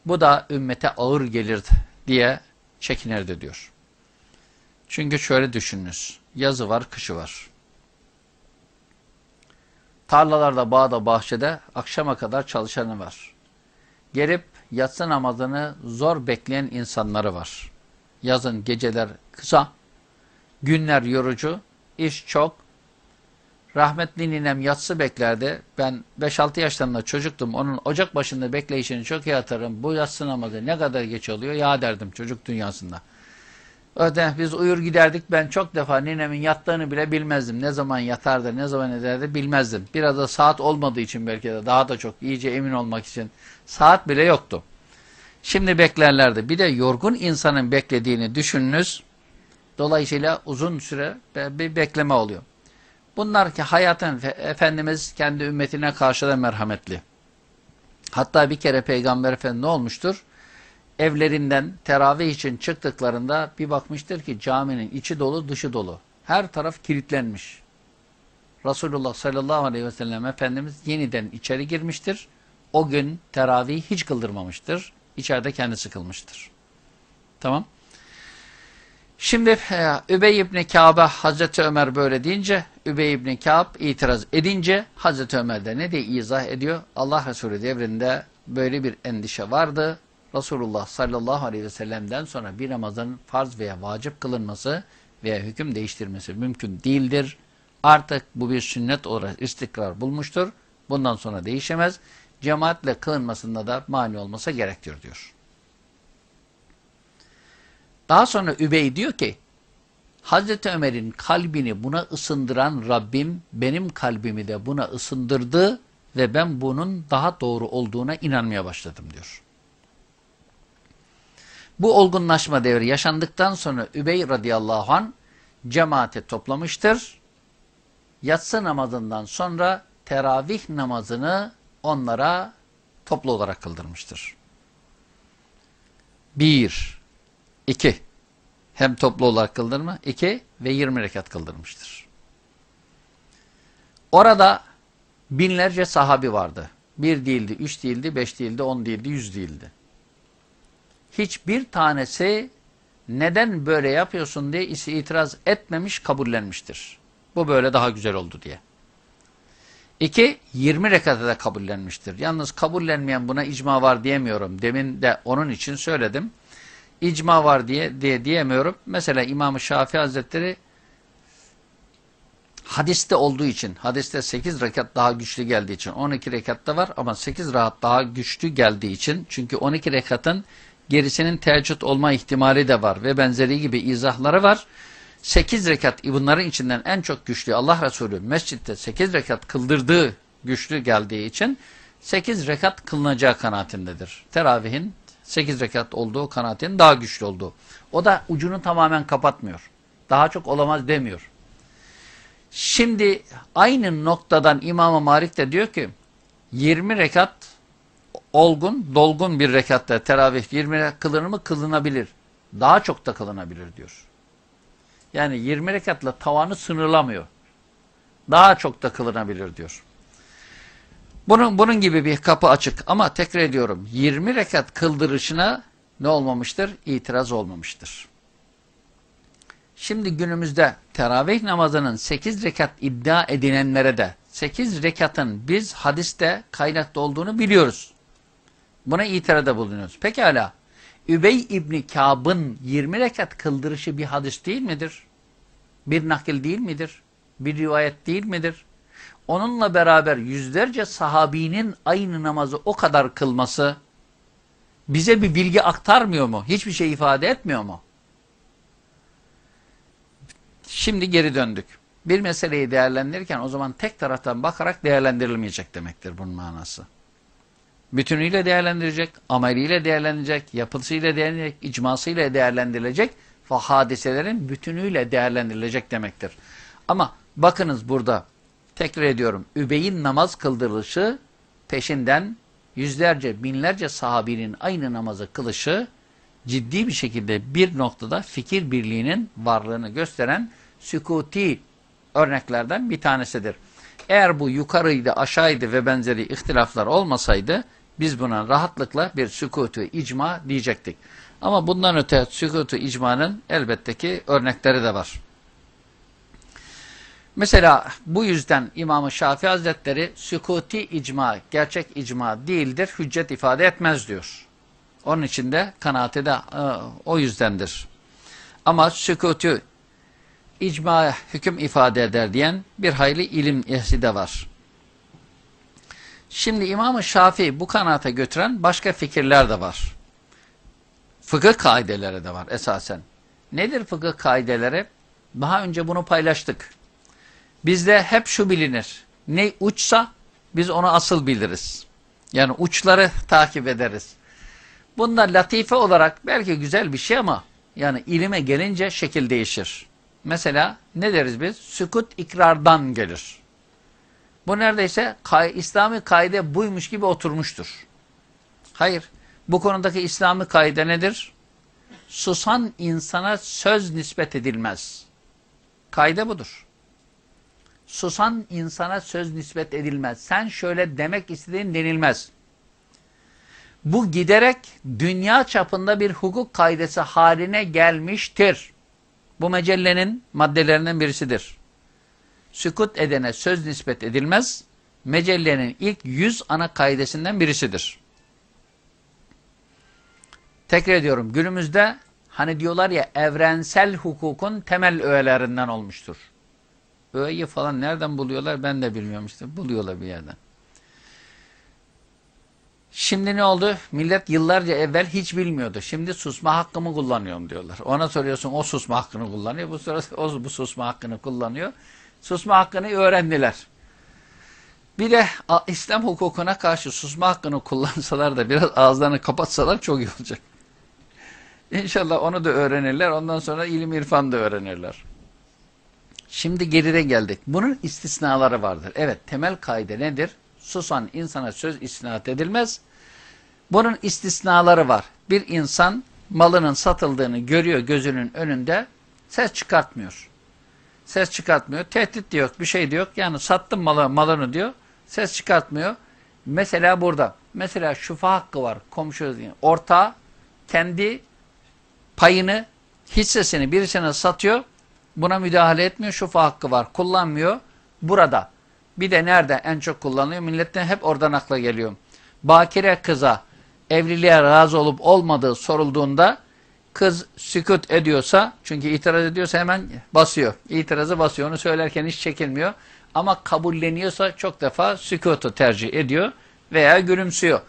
Bu da ümmete ağır gelirdi diye çekinirdi diyor. Çünkü şöyle düşününüz. Yazı var, kışı var. Tarlalarda, bağda, bahçede akşama kadar çalışanı var. Gelip yatsı namazını zor bekleyen insanları var. Yazın geceler kısa, günler yorucu, iş çok. Rahmetli ninem yatsı beklerdi. Ben 5-6 yaşlarında çocuktum. Onun ocak başında bekleyişini çok iyi hatırlarım. Bu yatsı namazı ne kadar geç oluyor ya derdim çocuk dünyasında. Öte biz uyur giderdik. Ben çok defa ninemin yattığını bile bilmezdim. Ne zaman yatardı, ne zaman ederdi bilmezdim. Biraz da saat olmadığı için belki de daha da çok iyice emin olmak için saat bile yoktu. Şimdi beklerlerdi. Bir de yorgun insanın beklediğini düşününüz. Dolayısıyla uzun süre bir bekleme oluyor. Bunlar ki hayatın Efendimiz kendi ümmetine karşı da merhametli. Hatta bir kere Peygamber Efendi ne olmuştur? Evlerinden teravih için çıktıklarında bir bakmıştır ki caminin içi dolu dışı dolu. Her taraf kilitlenmiş. Resulullah sallallahu aleyhi ve sellem Efendimiz yeniden içeri girmiştir. O gün teravih hiç kıldırmamıştır. İçeride kendisi kılmıştır. Tamam. Şimdi Übey ibn Kâb'e Hazreti Ömer böyle deyince Übey ibn Kâb itiraz edince Hazreti Ömer de ne diye izah ediyor? Allah Resulü devrinde böyle bir endişe vardı. Resulullah sallallahu aleyhi ve sellem'den sonra bir namazın farz veya vacip kılınması veya hüküm değiştirmesi mümkün değildir. Artık bu bir sünnet olarak istikrar bulmuştur. Bundan sonra değişemez. Cemaatle kılınmasında da mani olmasa gerektir diyor. Daha sonra Übey diyor ki, Hazreti Ömer'in kalbini buna ısındıran Rabbim benim kalbimi de buna ısındırdı ve ben bunun daha doğru olduğuna inanmaya başladım diyor. Bu olgunlaşma devri yaşandıktan sonra Übey radıyallahu an cemaate toplamıştır. Yatsı namazından sonra teravih namazını onlara toplu olarak kıldırmıştır. Bir, iki, hem toplu olarak kıldırma, iki ve yirmi rekat kıldırmıştır. Orada binlerce sahabi vardı. Bir değildi, üç değildi, beş değildi, on değildi, yüz değildi hiçbir tanesi neden böyle yapıyorsun diye itiraz etmemiş, kabullenmiştir. Bu böyle daha güzel oldu diye. İki, 20 rekata da kabullenmiştir. Yalnız kabullenmeyen buna icma var diyemiyorum. Demin de onun için söyledim. İcma var diye, diye diyemiyorum. Mesela İmam-ı Şafii Hazretleri hadiste olduğu için, hadiste 8 rekat daha güçlü geldiği için, 12 rekatta var ama 8 rahat daha güçlü geldiği için, çünkü 12 rekatın gerisinin teheccüd olma ihtimali de var ve benzeri gibi izahları var. 8 rekat bunların içinden en çok güçlü Allah Resulü mescitte 8 rekat kıldırdığı güçlü geldiği için 8 rekat kılınacağı kanaatindedir. Teravihin 8 rekat olduğu kanaatin daha güçlü olduğu. O da ucunu tamamen kapatmıyor. Daha çok olamaz demiyor. Şimdi aynı noktadan İmam-ı Malik de diyor ki 20 rekat olgun, dolgun bir rekatta teravih 20 kılınır mı? Kılınabilir. Daha çok da kılınabilir diyor. Yani 20 rekatla tavanı sınırlamıyor. Daha çok da kılınabilir diyor. Bunun, bunun gibi bir kapı açık ama tekrar ediyorum 20 rekat kıldırışına ne olmamıştır? İtiraz olmamıştır. Şimdi günümüzde teravih namazının 8 rekat iddia edilenlere de 8 rekatın biz hadiste kaynakta olduğunu biliyoruz. Buna itirazda bulunuyoruz. Pekala. Übey İbni Kâb'ın 20 rekat kıldırışı bir hadis değil midir? Bir nakil değil midir? Bir rivayet değil midir? Onunla beraber yüzlerce sahabinin aynı namazı o kadar kılması bize bir bilgi aktarmıyor mu? Hiçbir şey ifade etmiyor mu? Şimdi geri döndük. Bir meseleyi değerlendirirken o zaman tek taraftan bakarak değerlendirilmeyecek demektir bunun manası. Bütünüyle değerlendirecek, ameliyle değerlendirecek, yapısıyla değerlendirecek, icmasıyla değerlendirilecek ve hadiselerin bütünüyle değerlendirilecek demektir. Ama bakınız burada tekrar ediyorum. Übey'in namaz kıldırılışı peşinden yüzlerce, binlerce sahabinin aynı namazı kılışı ciddi bir şekilde bir noktada fikir birliğinin varlığını gösteren sükuti örneklerden bir tanesidir. Eğer bu yukarıydı, aşağıydı ve benzeri ihtilaflar olmasaydı biz buna rahatlıkla bir sükutu icma diyecektik. Ama bundan öte sükutu icmanın elbette ki örnekleri de var. Mesela bu yüzden İmam-ı Şafii Hazretleri sükuti icma, gerçek icma değildir, hüccet ifade etmez diyor. Onun için de kanaati de e, o yüzdendir. Ama sükutu icma hüküm ifade eder diyen bir hayli ilim ehli de var. Şimdi İmam-ı Şafii bu kanaata götüren başka fikirler de var. Fıkıh kaideleri de var esasen. Nedir fıkıh kaideleri? Daha önce bunu paylaştık. Bizde hep şu bilinir. Ne uçsa biz onu asıl biliriz. Yani uçları takip ederiz. Bunda latife olarak belki güzel bir şey ama yani ilime gelince şekil değişir. Mesela ne deriz biz? Sükut ikrardan gelir. Bu neredeyse kay İslami kaide buymuş gibi oturmuştur. Hayır. Bu konudaki İslami kaide nedir? Susan insana söz nispet edilmez. Kaide budur. Susan insana söz nispet edilmez. Sen şöyle demek istediğin denilmez. Bu giderek dünya çapında bir hukuk kaidesi haline gelmiştir. Bu mecellenin maddelerinden birisidir. Sükut edene söz nispet edilmez, mecellenin ilk yüz ana kaidesinden birisidir. Tekrar ediyorum, günümüzde hani diyorlar ya evrensel hukukun temel öğelerinden olmuştur. Öğeyi falan nereden buluyorlar ben de bilmiyorum işte. Buluyorlar bir yerden. Şimdi ne oldu? Millet yıllarca evvel hiç bilmiyordu. Şimdi susma hakkımı kullanıyorum diyorlar. Ona soruyorsun o susma hakkını kullanıyor. Bu sırada o bu susma hakkını kullanıyor. Susma hakkını öğrendiler. Bir de İslam hukukuna karşı susma hakkını kullansalar da biraz ağızlarını kapatsalar çok iyi olacak. İnşallah onu da öğrenirler. Ondan sonra ilim irfan da öğrenirler. Şimdi geride geldik. Bunun istisnaları vardır. Evet temel kaide nedir? Susan insana söz istinat edilmez. Bunun istisnaları var. Bir insan malının satıldığını görüyor gözünün önünde ses çıkartmıyor. Ses çıkartmıyor. Tehdit de yok, bir şey de yok. Yani sattım malı, malını diyor. Ses çıkartmıyor. Mesela burada. Mesela şufa hakkı var. Komşu ortağı kendi payını, hissesini birisine satıyor. Buna müdahale etmiyor. Şufa hakkı var. Kullanmıyor. Burada. Bir de nerede en çok kullanılıyor? Milletten hep oradan akla geliyor. Bakire kıza evliliğe razı olup olmadığı sorulduğunda kız sükut ediyorsa çünkü itiraz ediyorsa hemen basıyor. İtirazı basıyor. Onu söylerken hiç çekilmiyor. Ama kabulleniyorsa çok defa sükutu tercih ediyor veya gülümsüyor.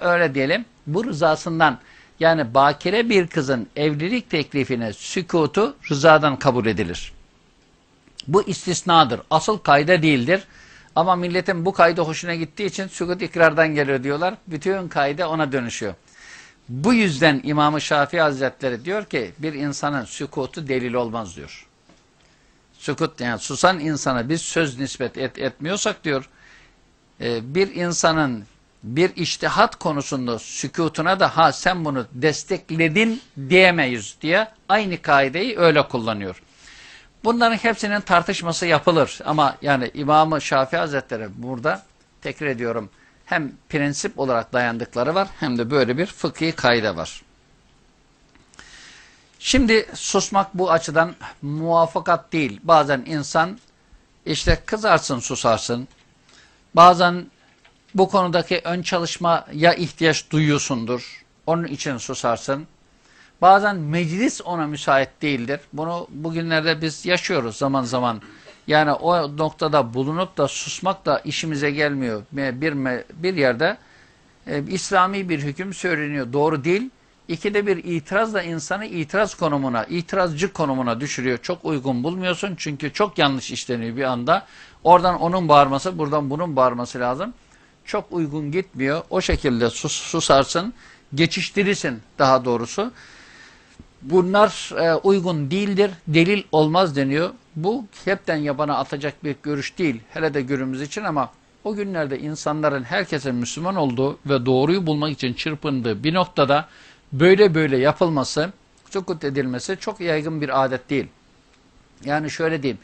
Öyle diyelim. Bu rızasından yani bakire bir kızın evlilik teklifine sükutu rızadan kabul edilir. Bu istisnadır. Asıl kayda değildir. Ama milletin bu kaydı hoşuna gittiği için sükut ikrardan geliyor diyorlar. Bütün kayda ona dönüşüyor. Bu yüzden İmam-ı Şafii Hazretleri diyor ki bir insanın sükutu delil olmaz diyor. Sükut yani susan insana biz söz nispet et, etmiyorsak diyor e, bir insanın bir iştihat konusunda sükutuna da ha sen bunu destekledin diyemeyiz diye aynı kaideyi öyle kullanıyor. Bunların hepsinin tartışması yapılır ama yani İmam-ı Şafii Hazretleri burada tekrar ediyorum hem prensip olarak dayandıkları var hem de böyle bir fıkhi kaide var. Şimdi susmak bu açıdan muvaffakat değil. Bazen insan işte kızarsın susarsın. Bazen bu konudaki ön çalışmaya ihtiyaç duyuyorsundur. Onun için susarsın. Bazen meclis ona müsait değildir. Bunu bugünlerde biz yaşıyoruz zaman zaman. Yani o noktada bulunup da susmak da işimize gelmiyor. Bir, bir yerde e, İslami bir hüküm söyleniyor. Doğru değil. İkide bir itiraz da insanı itiraz konumuna, itirazcı konumuna düşürüyor. Çok uygun bulmuyorsun çünkü çok yanlış işleniyor bir anda. Oradan onun bağırması, buradan bunun bağırması lazım. Çok uygun gitmiyor. O şekilde sus, susarsın, geçiştirirsin daha doğrusu. Bunlar e, uygun değildir, delil olmaz deniyor. Bu hepten yabana atacak bir görüş değil, hele de günümüz için ama o günlerde insanların herkesin Müslüman olduğu ve doğruyu bulmak için çırpındığı bir noktada böyle böyle yapılması, sukut edilmesi çok yaygın bir adet değil. Yani şöyle diyeyim,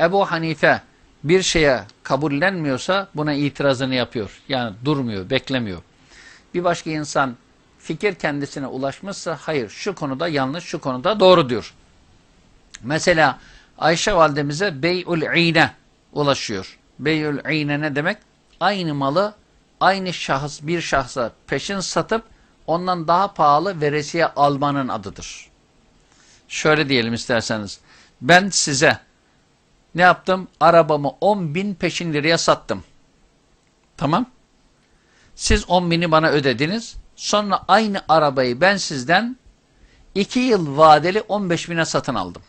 Ebu Hanife bir şeye kabullenmiyorsa buna itirazını yapıyor. Yani durmuyor, beklemiyor. Bir başka insan fikir kendisine ulaşmışsa hayır şu konuda yanlış, şu konuda doğru diyor. Mesela Ayşe validemize bey'ül ine ulaşıyor. Bey'ül ine ne demek? Aynı malı aynı şahıs bir şahsa peşin satıp ondan daha pahalı veresiye almanın adıdır. Şöyle diyelim isterseniz. Ben size ne yaptım? Arabamı 10 bin peşin liraya sattım. Tamam. Siz 10 bini bana ödediniz. Sonra aynı arabayı ben sizden 2 yıl vadeli 15 bine satın aldım.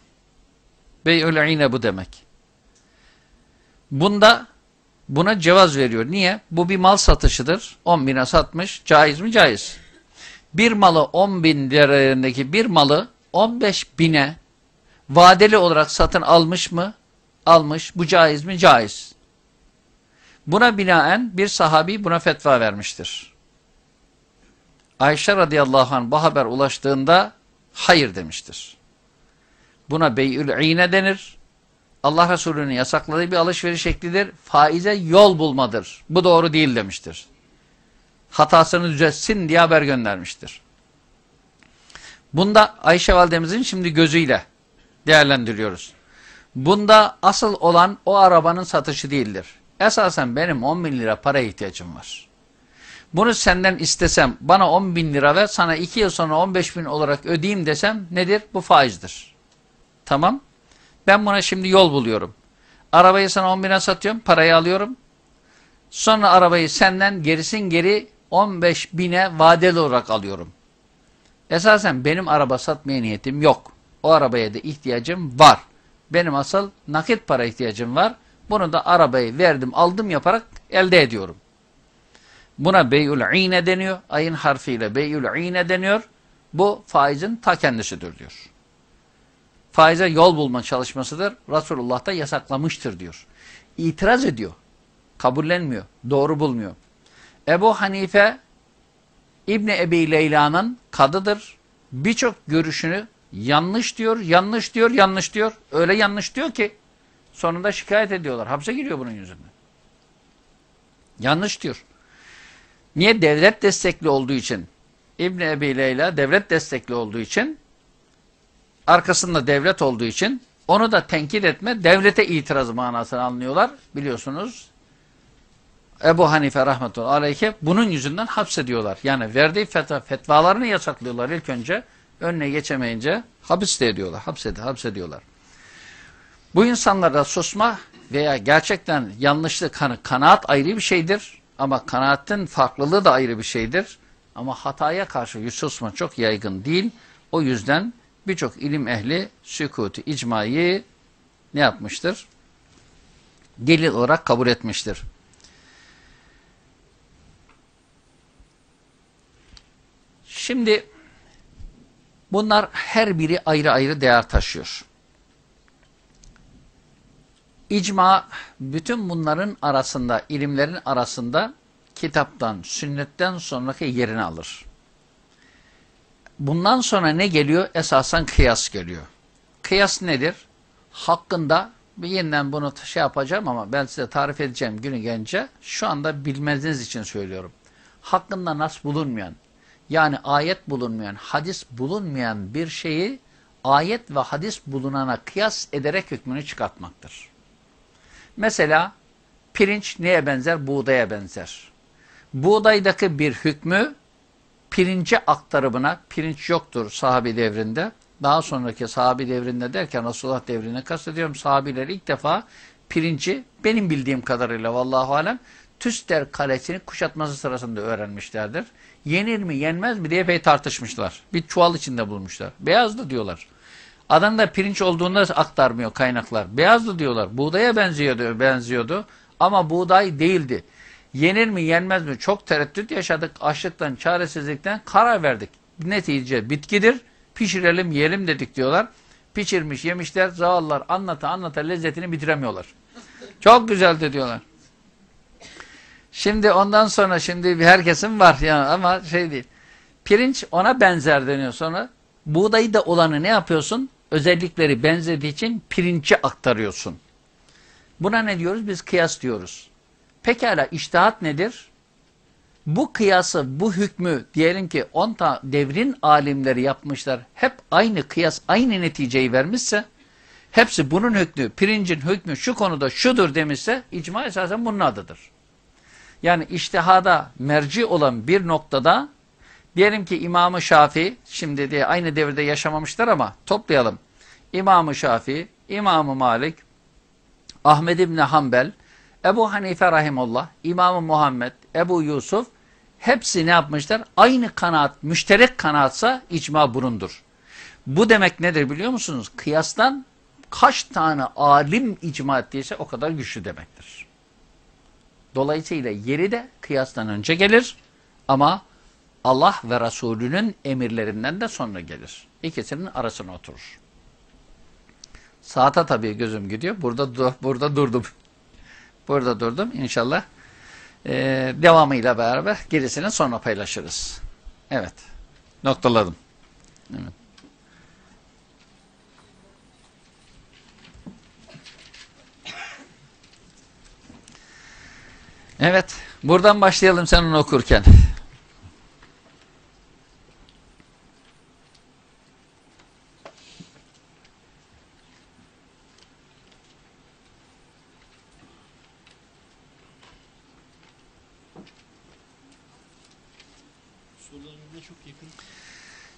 Bey'ül bu demek. Bunda buna cevaz veriyor. Niye? Bu bir mal satışıdır. 10 bine satmış. Caiz mi? Caiz. Bir malı 10 bin lirasındaki bir malı 15 bine vadeli olarak satın almış mı? Almış. Bu caiz mi? Caiz. Buna binaen bir sahabi buna fetva vermiştir. Ayşe radıyallahu anh bu haber ulaştığında hayır demiştir. Buna beyül ine denir. Allah Resulü'nün yasakladığı bir alışveriş şeklidir. Faize yol bulmadır. Bu doğru değil demiştir. Hatasını düzeltsin diye haber göndermiştir. Bunda Ayşe validemizin şimdi gözüyle değerlendiriyoruz. Bunda asıl olan o arabanın satışı değildir. Esasen benim 10 bin lira para ihtiyacım var. Bunu senden istesem bana 10 bin lira ver sana 2 yıl sonra 15 bin olarak ödeyeyim desem nedir? Bu faizdir. Tamam. Ben buna şimdi yol buluyorum. Arabayı sana 10 bine satıyorum parayı alıyorum. Sonra arabayı senden gerisin geri 15 bine vadeli olarak alıyorum. Esasen benim araba satmaya niyetim yok. O arabaya da ihtiyacım var. Benim asıl nakit para ihtiyacım var. Bunu da arabayı verdim aldım yaparak elde ediyorum. Buna beyül ine deniyor. Ayın harfiyle beyül ine deniyor. Bu faizin ta kendisidir diyor. Faize yol bulma çalışmasıdır. Resulullah da yasaklamıştır diyor. İtiraz ediyor. Kabullenmiyor. Doğru bulmuyor. Ebu Hanife İbni Ebi Leyla'nın kadıdır. Birçok görüşünü yanlış diyor, yanlış diyor, yanlış diyor. Öyle yanlış diyor ki sonunda şikayet ediyorlar. Hapse giriyor bunun yüzünden. Yanlış diyor. Niye? Devlet destekli olduğu için. İbni Ebi Leyla devlet destekli olduğu için arkasında devlet olduğu için onu da tenkit etme, devlete itiraz manasını anlıyorlar. Biliyorsunuz Ebu Hanife rahmetullahi aleyhi bunun yüzünden hapsediyorlar. Yani verdiği fetva, fetvalarını yasaklıyorlar ilk önce. Önüne geçemeyince hapiste ediyorlar. Hapsedi, hapsediyorlar. Bu insanlarda susma veya gerçekten yanlışlık hani kanaat ayrı bir şeydir. Ama kanaatin farklılığı da ayrı bir şeydir. Ama hataya karşı yüz susma çok yaygın değil. O yüzden birçok ilim ehli sükutu icmayı ne yapmıştır? Delil olarak kabul etmiştir. Şimdi bunlar her biri ayrı ayrı değer taşıyor. İcma bütün bunların arasında, ilimlerin arasında kitaptan, sünnetten sonraki yerini alır. Bundan sonra ne geliyor? Esasen kıyas geliyor. Kıyas nedir? Hakkında bir yeniden bunu şey yapacağım ama ben size tarif edeceğim günü gelince. Şu anda bilmeniz için söylüyorum. Hakkında nas bulunmayan, yani ayet bulunmayan, hadis bulunmayan bir şeyi ayet ve hadis bulunana kıyas ederek hükmünü çıkartmaktır. Mesela pirinç neye benzer? Buğdaya benzer. Buğdaydaki bir hükmü pirince aktarımına, pirinç yoktur sahabi devrinde. Daha sonraki sahabi devrinde derken Resulullah devrine kastediyorum. Sahabiler ilk defa pirinci benim bildiğim kadarıyla vallahu alem Tüster kalesini kuşatması sırasında öğrenmişlerdir. Yenir mi yenmez mi diye epey tartışmışlar. Bir çuval içinde bulmuşlar. Beyazdı diyorlar. Adamda pirinç olduğunda aktarmıyor kaynaklar. Beyazdı diyorlar. Buğdaya benziyordu, benziyordu ama buğday değildi. Yenir mi yenmez mi çok tereddüt yaşadık. Açlıktan çaresizlikten karar verdik. Netice bitkidir. Pişirelim yiyelim dedik diyorlar. Pişirmiş yemişler zavallılar anlata anlata lezzetini bitiremiyorlar. Çok güzeldi diyorlar. Şimdi ondan sonra şimdi herkesin var yani ama şey değil. Pirinç ona benzer deniyor sonra. Buğdayı da olanı ne yapıyorsun? Özellikleri benzediği için pirinçe aktarıyorsun. Buna ne diyoruz? Biz kıyas diyoruz. Pekala iştihat nedir? Bu kıyası, bu hükmü diyelim ki 10 devrin alimleri yapmışlar. Hep aynı kıyas, aynı neticeyi vermişse hepsi bunun hükmü, pirincin hükmü şu konuda şudur demişse icma esasen bunun adıdır. Yani iştihada merci olan bir noktada diyelim ki İmam-ı Şafii şimdi diye aynı devirde yaşamamışlar ama toplayalım. İmam-ı Şafii, İmam-ı Malik, Ahmed İbni Hanbel, Ebu Hanife Rahimullah, İmam-ı Muhammed, Ebu Yusuf hepsi ne yapmışlar? Aynı kanaat, müşterek kanaatsa icma burundur. Bu demek nedir biliyor musunuz? Kıyastan kaç tane alim icma ettiyse o kadar güçlü demektir. Dolayısıyla yeri de kıyastan önce gelir ama Allah ve Resulünün emirlerinden de sonra gelir. İkisinin arasına oturur. Saate tabii gözüm gidiyor. Burada burada durdum. Burada durdum. İnşallah e, devamıyla beraber gerisini sonra paylaşırız. Evet. Noktaladım. Evet. Evet. Buradan başlayalım sen onu okurken.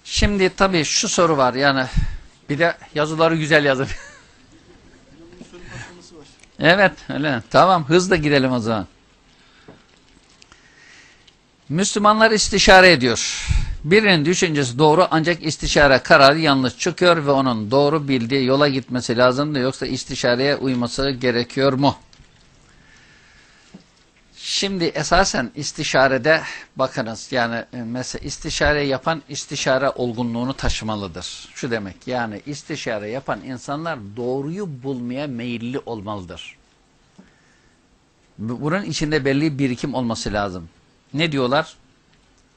Şimdi tabii şu soru var yani bir de yazıları güzel yazın. evet öyle. Tamam hızla gidelim o zaman. Müslümanlar istişare ediyor. Birinin düşüncesi doğru ancak istişare kararı yanlış çıkıyor ve onun doğru bildiği yola gitmesi lazım da yoksa istişareye uyması gerekiyor mu? Şimdi esasen istişarede bakınız yani e, mesela istişare yapan istişare olgunluğunu taşımalıdır. Şu demek yani istişare yapan insanlar doğruyu bulmaya meyilli olmalıdır. Bunun içinde belli birikim olması lazım. Ne diyorlar?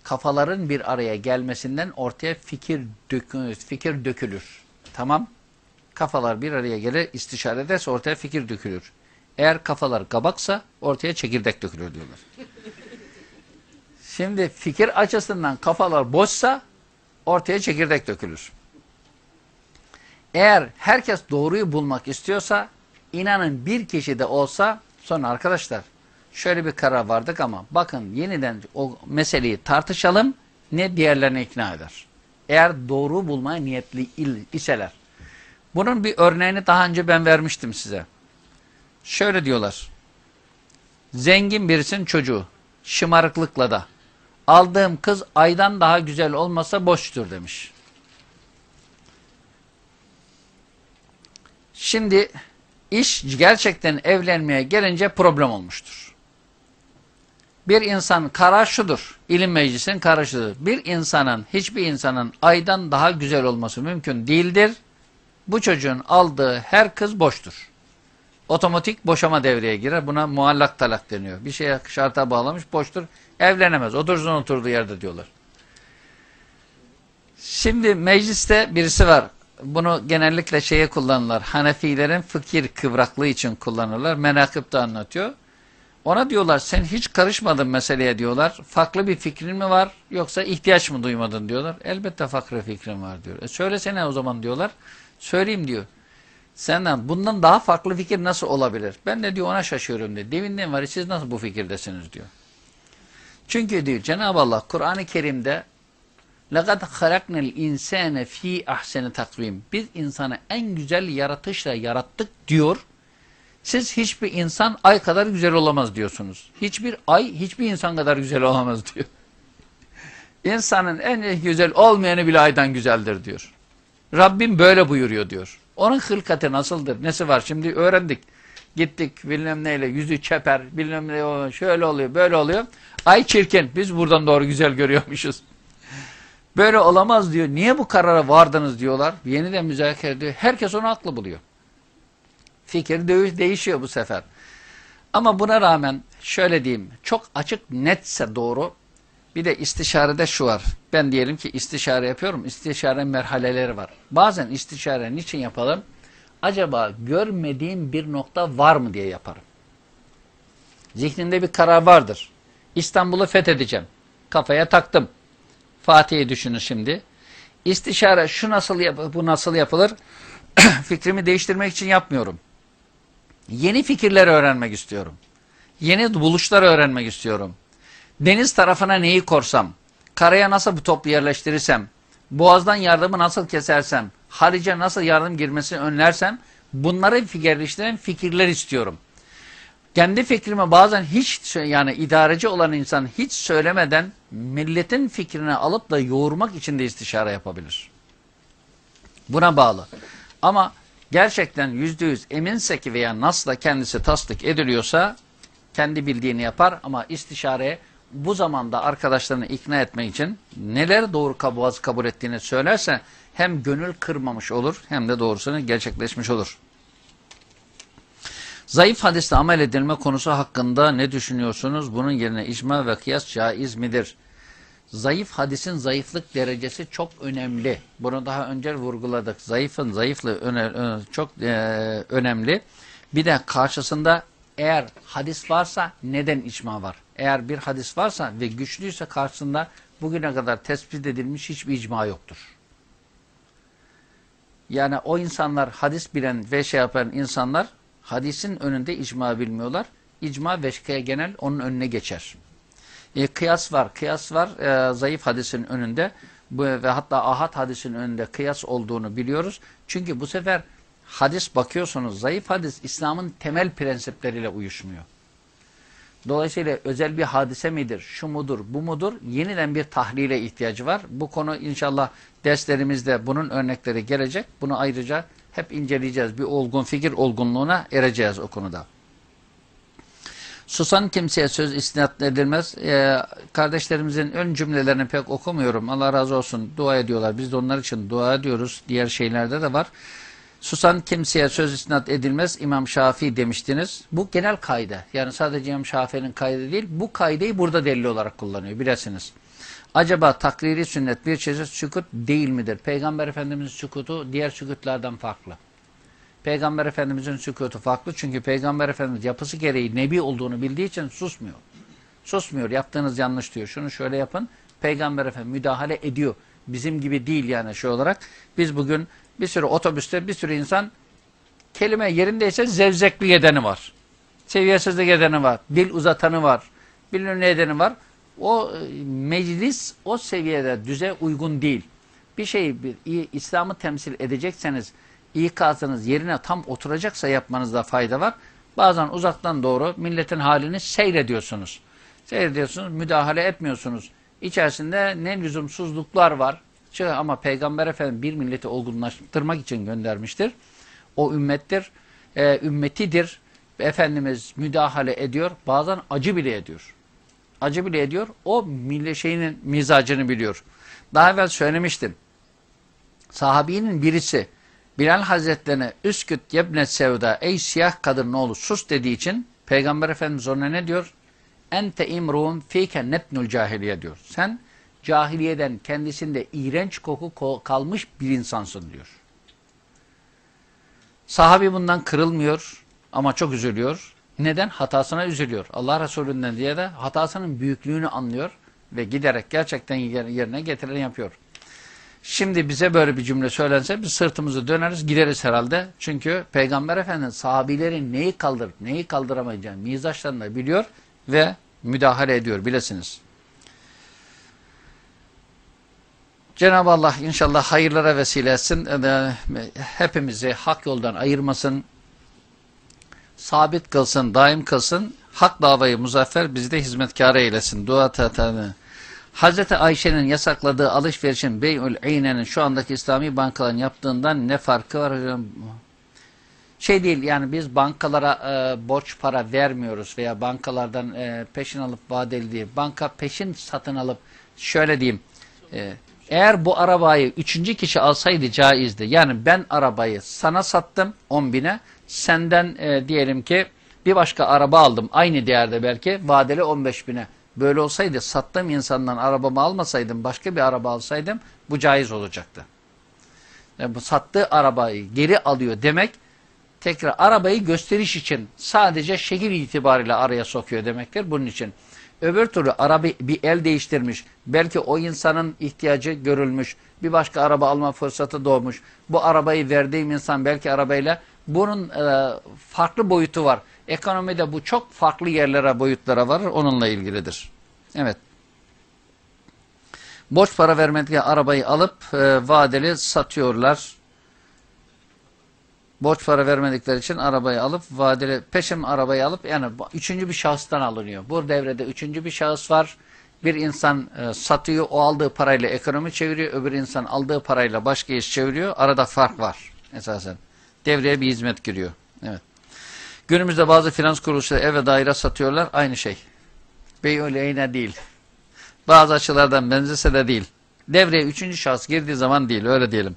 Kafaların bir araya gelmesinden ortaya fikir, dökülür, fikir dökülür. Tamam. Kafalar bir araya gelir istişare ederse ortaya fikir dökülür. Eğer kafalar kabaksa ortaya çekirdek dökülür diyorlar. Şimdi fikir açısından kafalar boşsa ortaya çekirdek dökülür. Eğer herkes doğruyu bulmak istiyorsa inanın bir kişi de olsa sonra arkadaşlar şöyle bir karar vardık ama bakın yeniden o meseleyi tartışalım ne diğerlerine ikna eder. Eğer doğru bulmaya niyetli iseler. Bunun bir örneğini daha önce ben vermiştim size. Şöyle diyorlar. Zengin birisinin çocuğu. Şımarıklıkla da. Aldığım kız aydan daha güzel olmasa boştur demiş. Şimdi iş gerçekten evlenmeye gelince problem olmuştur. Bir insan karar şudur. İlim meclisinin kararı Bir insanın, hiçbir insanın aydan daha güzel olması mümkün değildir. Bu çocuğun aldığı her kız boştur otomatik boşama devreye girer. Buna muallak talak deniyor. Bir şeye şarta bağlamış boştur. Evlenemez. Otursun oturduğu yerde diyorlar. Şimdi mecliste birisi var. Bunu genellikle şeye kullanırlar. Hanefilerin fikir kıvraklığı için kullanırlar. Menakıp da anlatıyor. Ona diyorlar sen hiç karışmadın meseleye diyorlar. Farklı bir fikrin mi var yoksa ihtiyaç mı duymadın diyorlar. Elbette farklı fikrim var diyor. E söylesene o zaman diyorlar. Söyleyeyim diyor. Senden bundan daha farklı fikir nasıl olabilir? Ben de diyor ona şaşıyorum diyor. Deminden var siz nasıl bu fikirdesiniz diyor. Çünkü diyor Cenab-ı Allah Kur'an-ı Kerim'de لَقَدْ خَلَقْنَا الْاِنْسَانَ ف۪ي اَحْسَنِ takvim. Biz insanı en güzel yaratışla yarattık diyor. Siz hiçbir insan ay kadar güzel olamaz diyorsunuz. Hiçbir ay hiçbir insan kadar güzel olamaz diyor. İnsanın en güzel olmayanı bile aydan güzeldir diyor. Rabbim böyle buyuruyor diyor. Onun hılkati nasıldır? Nesi var? Şimdi öğrendik. Gittik bilmem neyle yüzü çeper bilmem ne şöyle oluyor böyle oluyor. Ay çirkin biz buradan doğru güzel görüyormuşuz. Böyle olamaz diyor. Niye bu karara vardınız diyorlar. Yeniden müzakere ediyor. Herkes onu haklı buluyor. Fikir değişiyor bu sefer. Ama buna rağmen şöyle diyeyim. Çok açık netse doğru. Bir de istişarede şu var. Ben diyelim ki istişare yapıyorum. İstişare merhaleleri var. Bazen istişare niçin yapalım? Acaba görmediğim bir nokta var mı diye yaparım. Zihninde bir karar vardır. İstanbul'u fethedeceğim. Kafaya taktım. Fatih'i düşünün şimdi. İstişare şu nasıl bu nasıl yapılır? Fikrimi değiştirmek için yapmıyorum. Yeni fikirler öğrenmek istiyorum. Yeni buluşlar öğrenmek istiyorum. Deniz tarafına neyi korsam, karaya nasıl bu toplu yerleştirirsem, boğazdan yardımı nasıl kesersem, harice nasıl yardım girmesini önlersem, bunları fikirleştiren fikirler istiyorum. Kendi fikrimi bazen hiç yani idareci olan insan hiç söylemeden milletin fikrini alıp da yoğurmak için de istişare yapabilir. Buna bağlı. Ama gerçekten yüzde yüz eminse ki veya nasla kendisi tasdik ediliyorsa kendi bildiğini yapar ama istişareye bu zamanda arkadaşlarını ikna etmek için neler doğru kabul, kabul ettiğini söylerse hem gönül kırmamış olur hem de doğrusunu gerçekleşmiş olur. Zayıf hadiste amel edilme konusu hakkında ne düşünüyorsunuz? Bunun yerine icma ve kıyas caiz midir? Zayıf hadisin zayıflık derecesi çok önemli. Bunu daha önce vurguladık. Zayıfın zayıflığı öne, çok e, önemli. Bir de karşısında eğer hadis varsa neden icma var? Eğer bir hadis varsa ve güçlüyse karşısında bugüne kadar tespit edilmiş hiçbir icma yoktur. Yani o insanlar hadis bilen ve şey yapan insanlar hadisin önünde icma bilmiyorlar. İcma veşkeye genel onun önüne geçer. E, kıyas var. Kıyas var e, zayıf hadisin önünde bu, ve hatta ahad hadisin önünde kıyas olduğunu biliyoruz. Çünkü bu sefer hadis bakıyorsunuz zayıf hadis İslam'ın temel prensipleriyle uyuşmuyor. Dolayısıyla özel bir hadise midir, şu mudur, bu mudur? Yeniden bir tahlile ihtiyacı var. Bu konu inşallah derslerimizde bunun örnekleri gelecek. Bunu ayrıca hep inceleyeceğiz. Bir olgun fikir olgunluğuna ereceğiz o konuda. Susan kimseye söz istinat edilmez. Ee, kardeşlerimizin ön cümlelerini pek okumuyorum. Allah razı olsun. Dua ediyorlar. Biz de onlar için dua ediyoruz. Diğer şeylerde de var. Susan kimseye söz istinat edilmez. İmam Şafii demiştiniz. Bu genel kayda. Yani sadece İmam Şafii'nin kaydı değil. Bu kaydeyi burada delil olarak kullanıyor. Bilesiniz. Acaba takriri sünnet bir çeşit sükut değil midir? Peygamber Efendimiz'in sükutu diğer sükutlardan farklı. Peygamber Efendimiz'in sükutu farklı. Çünkü Peygamber Efendimiz yapısı gereği nebi olduğunu bildiği için susmuyor. Susmuyor. Yaptığınız yanlış diyor. Şunu şöyle yapın. Peygamber Efendimiz müdahale ediyor. Bizim gibi değil yani şu olarak. Biz bugün bir sürü otobüste bir sürü insan kelime yerindeyse zevzekli edeni var. Seviyesizlik edeni var. Dil uzatanı var. Bilmem ne edeni var. O e, meclis o seviyede düze uygun değil. Bir şeyi bir, İslam'ı temsil edecekseniz ikazınız yerine tam oturacaksa yapmanızda fayda var. Bazen uzaktan doğru milletin halini seyrediyorsunuz. Seyrediyorsunuz, müdahale etmiyorsunuz. İçerisinde ne lüzumsuzluklar var. Ama Peygamber Efendimiz bir milleti olgunlaştırmak için göndermiştir. O ümmettir, e, ümmetidir. Efendimiz müdahale ediyor, bazen acı bile ediyor. Acı bile ediyor, o mille şeyinin mizacını biliyor. Daha evvel söylemiştim. Sahabinin birisi Bilal Hazretlerine üsküt yebne sevda ey siyah kadın olur sus dediği için Peygamber Efendimiz ona ne diyor? Ente imruun fike netnul cahiliye diyor. Sen cahiliyeden kendisinde iğrenç koku kalmış bir insansın diyor. Sahabi bundan kırılmıyor ama çok üzülüyor. Neden? Hatasına üzülüyor. Allah Resulü'nden diye de hatasının büyüklüğünü anlıyor ve giderek gerçekten yerine getiren yapıyor. Şimdi bize böyle bir cümle söylense biz sırtımızı döneriz gideriz herhalde. Çünkü Peygamber Efendimiz sahabilerin neyi kaldırıp neyi kaldıramayacağını mizaçlarını biliyor ve müdahale ediyor bilesiniz. Cenab-ı Allah inşallah hayırlara vesile etsin. E, hepimizi hak yoldan ayırmasın. Sabit kılsın, daim kılsın. Hak davayı muzaffer bizi de hizmetkar eylesin. Dua tatanı. Hazreti Ayşe'nin yasakladığı alışverişin Beyül İğne'nin şu andaki İslami bankaların yaptığından ne farkı var hocam? Şey değil yani biz bankalara e, borç para vermiyoruz veya bankalardan e, peşin alıp vadeli değil. Banka peşin satın alıp şöyle diyeyim. E, eğer bu arabayı üçüncü kişi alsaydı caizdi. Yani ben arabayı sana sattım 10 bine. Senden e, diyelim ki bir başka araba aldım. Aynı değerde belki vadeli 15 bine. Böyle olsaydı sattığım insandan arabamı almasaydım başka bir araba alsaydım bu caiz olacaktı. Yani bu sattığı arabayı geri alıyor demek tekrar arabayı gösteriş için sadece şekil itibariyle araya sokuyor demektir. Bunun için öbür türlü araba bir el değiştirmiş. Belki o insanın ihtiyacı görülmüş. Bir başka araba alma fırsatı doğmuş. Bu arabayı verdiğim insan belki arabayla bunun e, farklı boyutu var. Ekonomide bu çok farklı yerlere, boyutlara varır. Onunla ilgilidir. Evet. Borç para vermekle arabayı alıp e, vadeli satıyorlar. Borç para vermedikleri için arabayı alıp vadeli peşin arabayı alıp yani üçüncü bir şahıstan alınıyor. Bu devrede üçüncü bir şahıs var. Bir insan e, satıyor, o aldığı parayla ekonomi çeviriyor. Öbür insan aldığı parayla başka iş çeviriyor. Arada fark var esasen. Devreye bir hizmet giriyor. Günümüzde bazı finans kuruluşları ev ve daire satıyorlar. Aynı şey. Bey öyle değil. Bazı açılardan benzese de değil. Devreye üçüncü şahıs girdiği zaman değil. Öyle diyelim.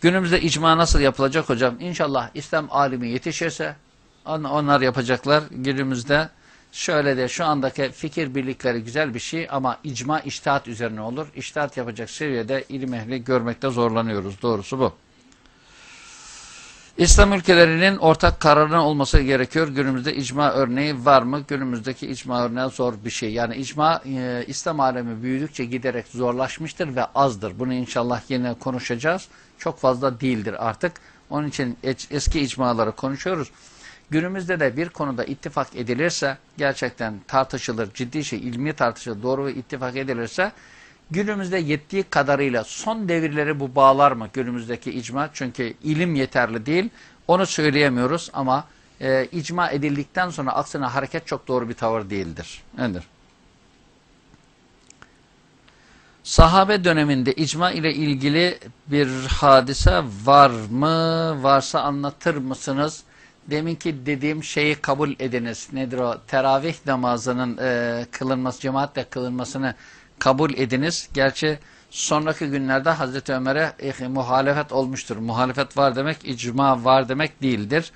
Günümüzde icma nasıl yapılacak hocam? İnşallah İslam alimi yetişirse on, onlar yapacaklar. Günümüzde şöyle de şu andaki fikir birlikleri güzel bir şey ama icma iştihat üzerine olur. İştihat yapacak seviyede ilim ehli görmekte zorlanıyoruz. Doğrusu bu. İslam ülkelerinin ortak kararına olması gerekiyor. Günümüzde icma örneği var mı? Günümüzdeki icma örneği zor bir şey. Yani icma e, İslam alemi büyüdükçe giderek zorlaşmıştır ve azdır. Bunu inşallah yine konuşacağız. Çok fazla değildir artık. Onun için eski icmaları konuşuyoruz. Günümüzde de bir konuda ittifak edilirse gerçekten tartışılır, ciddi şey, ilmi tartışılır, doğru ve ittifak edilirse günümüzde yettiği kadarıyla son devirleri bu bağlar mı günümüzdeki icma? Çünkü ilim yeterli değil. Onu söyleyemiyoruz ama e, icma edildikten sonra aksine hareket çok doğru bir tavır değildir. Nedir? Sahabe döneminde icma ile ilgili bir hadise var mı? Varsa anlatır mısınız? Deminki dediğim şeyi kabul ediniz. Nedir o? Teravih namazının e, kılınması, cemaatle kılınmasını kabul ediniz. Gerçi sonraki günlerde Hazreti Ömer'e e, muhalefet olmuştur. Muhalefet var demek icma var demek değildir.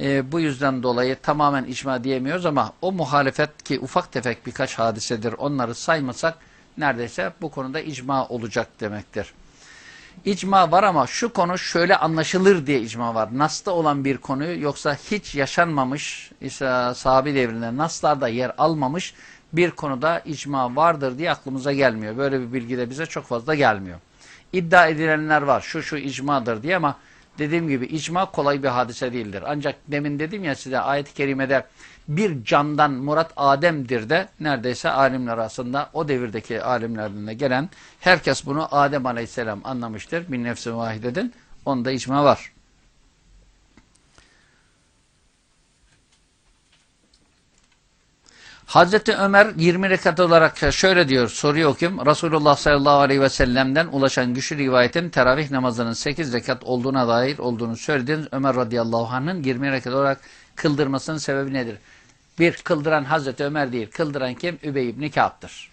E, bu yüzden dolayı tamamen icma diyemiyoruz ama o muhalefet ki ufak tefek birkaç hadisedir onları saymasak neredeyse bu konuda icma olacak demektir. İcma var ama şu konu şöyle anlaşılır diye icma var. Nas'ta olan bir konuyu yoksa hiç yaşanmamış, ise sahabi devrinde Nas'larda yer almamış bir konuda icma vardır diye aklımıza gelmiyor. Böyle bir bilgi de bize çok fazla gelmiyor. İddia edilenler var. Şu şu icmadır diye ama dediğim gibi icma kolay bir hadise değildir. Ancak demin dedim ya size ayet-i kerimede bir candan murat Adem'dir de neredeyse alimler arasında o devirdeki alimlerden de gelen herkes bunu Adem aleyhisselam anlamıştır. Bir nefsi vahidedin. Onda icma var. Hazreti Ömer 20 rekat olarak şöyle diyor, soruyu okuyayım. Resulullah sallallahu aleyhi ve sellem'den ulaşan güçlü rivayetin teravih namazının 8 rekat olduğuna dair olduğunu söylediğiniz Ömer radıyallahu anh'ın 20 rekat olarak kıldırmasının sebebi nedir? Bir, kıldıran Hazreti Ömer değil. Kıldıran kim? Übey ibn Kâb'dır.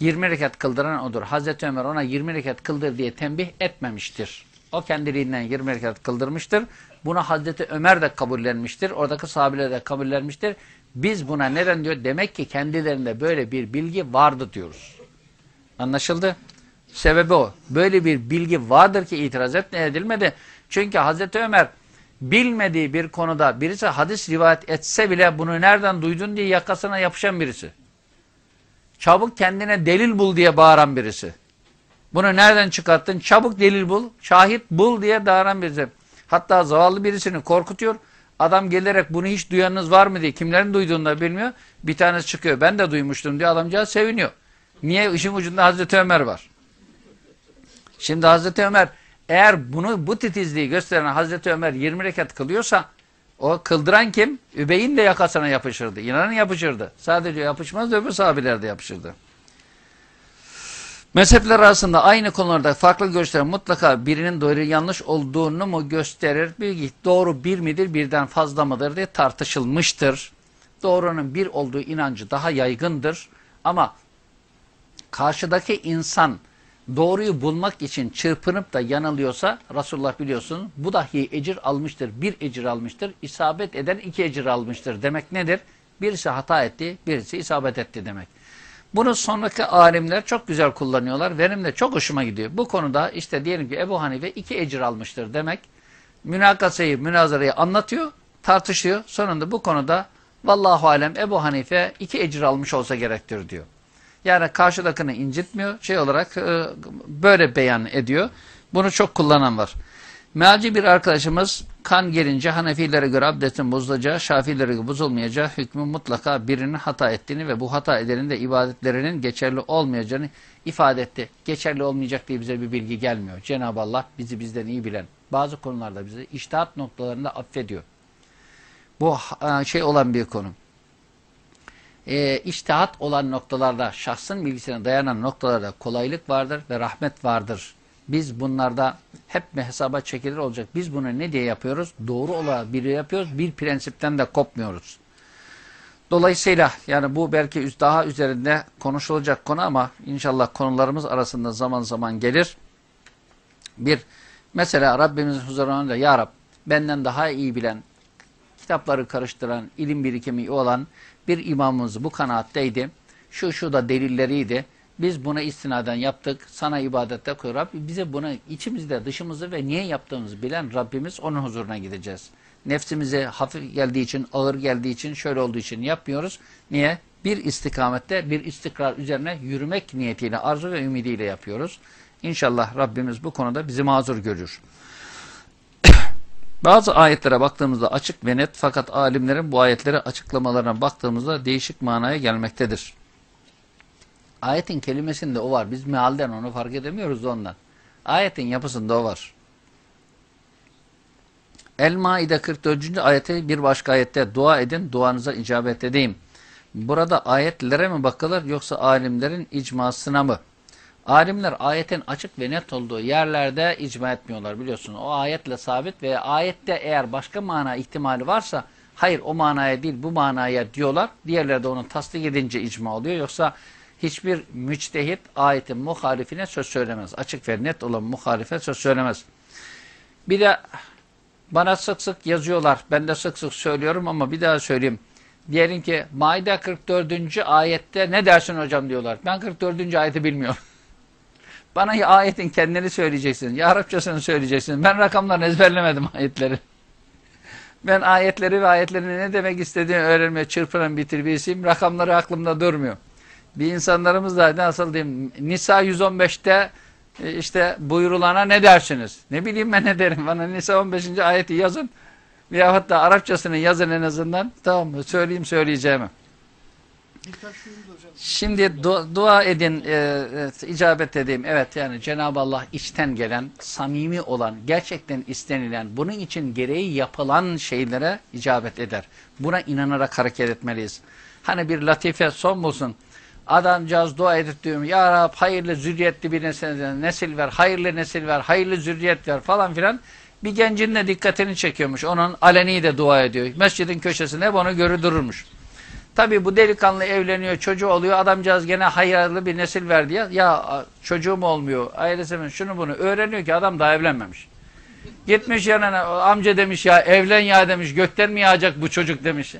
20 rekat kıldıran odur. Hazreti Ömer ona 20 rekat kıldır diye tembih etmemiştir. O kendiliğinden 20 rekat kıldırmıştır. Buna Hazreti Ömer de kabullenmiştir. Oradaki sahabeler de kabullenmiştir. Biz buna neden diyor? Demek ki kendilerinde böyle bir bilgi vardı diyoruz. Anlaşıldı? Sebebi o. Böyle bir bilgi vardır ki itiraz edilmedi. Çünkü Hazreti Ömer bilmediği bir konuda birisi hadis rivayet etse bile bunu nereden duydun diye yakasına yapışan birisi. Çabuk kendine delil bul diye bağıran birisi. Bunu nereden çıkarttın? Çabuk delil bul, şahit bul diye bağıran birisi. Hatta zavallı birisini korkutuyor. Adam gelerek bunu hiç duyanınız var mı diye kimlerin duyduğunu da bilmiyor. Bir tanesi çıkıyor. Ben de duymuştum diye adamcağız seviniyor. Niye? işin ucunda Hazreti Ömer var. Şimdi Hazreti Ömer eğer bunu bu titizliği gösteren Hazreti Ömer 20 rekat kılıyorsa o kıldıran kim? Übey'in de yakasına yapışırdı. İnanın yapışırdı. Sadece yapışmaz öbür sahabeler de yapışırdı. Mezhepler arasında aynı konularda farklı görüşlerin mutlaka birinin doğru yanlış olduğunu mu gösterir? Bilgi doğru bir midir birden fazla mıdır diye tartışılmıştır. Doğrunun bir olduğu inancı daha yaygındır. Ama karşıdaki insan doğruyu bulmak için çırpınıp da yanılıyorsa Resulullah biliyorsun bu dahi ecir almıştır. Bir ecir almıştır. İsabet eden iki ecir almıştır. Demek nedir? Birisi hata etti, birisi isabet etti demek. Bunu sonraki alimler çok güzel kullanıyorlar. Benim de çok hoşuma gidiyor. Bu konuda işte diyelim ki Ebu Hanife iki ecir almıştır demek. Münakasayı, münazarayı anlatıyor, tartışıyor. Sonunda bu konuda vallahu alem Ebu Hanife iki ecir almış olsa gerektir diyor. Yani karşıdakini incitmiyor. Şey olarak e, böyle beyan ediyor. Bunu çok kullanan var. Mealci bir arkadaşımız kan gelince Hanefilere göre abdestin bozulacağı, Şafilere göre bozulmayacağı hükmü mutlaka birinin hata ettiğini ve bu hata edenin de ibadetlerinin geçerli olmayacağını ifade etti. Geçerli olmayacak diye bize bir bilgi gelmiyor. Cenab-ı Allah bizi bizden iyi bilen bazı konularda bizi iştihat noktalarında affediyor. Bu e, şey olan bir konu. E, iştihat olan noktalarda, şahsın bilgisine dayanan noktalarda kolaylık vardır ve rahmet vardır. Biz bunlarda hep mi hesaba çekilir olacak? Biz bunu ne diye yapıyoruz? Doğru olarak biri yapıyoruz. Bir prensipten de kopmuyoruz. Dolayısıyla yani bu belki daha üzerinde konuşulacak konu ama inşallah konularımız arasında zaman zaman gelir. Bir, mesela Rabbimizin huzurunda Ya Rab benden daha iyi bilen, kitapları karıştıran, ilim birikimi olan bir imamımız bu kanaatteydi. Şu şu da delilleriydi. Biz buna istinaden yaptık. Sana ibadette koy Rabbi. Bize bunu içimizde, dışımızı ve niye yaptığımızı bilen Rabbimiz onun huzuruna gideceğiz. Nefsimize hafif geldiği için, ağır geldiği için, şöyle olduğu için yapmıyoruz. Niye? Bir istikamette, bir istikrar üzerine yürümek niyetiyle, arzu ve ümidiyle yapıyoruz. İnşallah Rabbimiz bu konuda bizi mazur görür. Bazı ayetlere baktığımızda açık ve net fakat alimlerin bu ayetleri açıklamalarına baktığımızda değişik manaya gelmektedir. Ayetin kelimesinde o var. Biz mealden onu fark edemiyoruz da ondan. Ayetin yapısında o var. El-Maide 44. ayette bir başka ayette dua edin, duanıza icabet edeyim. Burada ayetlere mi bakılır yoksa alimlerin icmasına mı? Alimler ayetin açık ve net olduğu yerlerde icma etmiyorlar biliyorsun. O ayetle sabit ve ayette eğer başka mana ihtimali varsa hayır o manaya değil bu manaya diyorlar. Diğerleri de onu tasdik edince icma oluyor. Yoksa hiçbir müçtehit ayetin muhalifine söz söylemez. Açık ve net olan muhalife söz söylemez. Bir de bana sık sık yazıyorlar. Ben de sık sık söylüyorum ama bir daha söyleyeyim. Diyelim ki Maide 44. ayette ne dersin hocam diyorlar. Ben 44. ayeti bilmiyorum. Bana ayetin kendini söyleyeceksin. Ya Arapçasını söyleyeceksin. Ben rakamlarını ezberlemedim ayetleri. Ben ayetleri ve ayetlerin ne demek istediğini öğrenmeye çırpınan bir birisiyim. Rakamları aklımda durmuyor. Bir insanlarımız da nasıl diyeyim Nisa 115'te e, işte buyurulana ne dersiniz? Ne bileyim ben ne derim. Bana Nisa 15. ayeti yazın. Veyahut da Arapçasını yazın en azından. Tamam mı? Söyleyeyim söyleyeceğimi. Şimdi du dua edin, e, e, icabet edeyim. Evet yani Cenab-ı Allah içten gelen, samimi olan, gerçekten istenilen, bunun için gereği yapılan şeylere icabet eder. Buna inanarak hareket etmeliyiz. Hani bir latife son bulsun. Adamcağız dua edip diyorum. Ya Rab hayırlı zürriyetli bir nesil, nesil ver, hayırlı nesil ver, hayırlı zürriyet ver falan filan. Bir gencin de dikkatini çekiyormuş. Onun aleni de dua ediyor. Mescidin köşesinde hep onu görü dururmuş. Tabi bu delikanlı evleniyor, çocuğu oluyor. Adamcağız gene hayırlı bir nesil ver diye. Ya çocuğum olmuyor, ailesimin şunu bunu öğreniyor ki adam daha evlenmemiş. Gitmiş yanına amca demiş ya evlen ya demiş. Gökten mi yağacak bu çocuk demiş.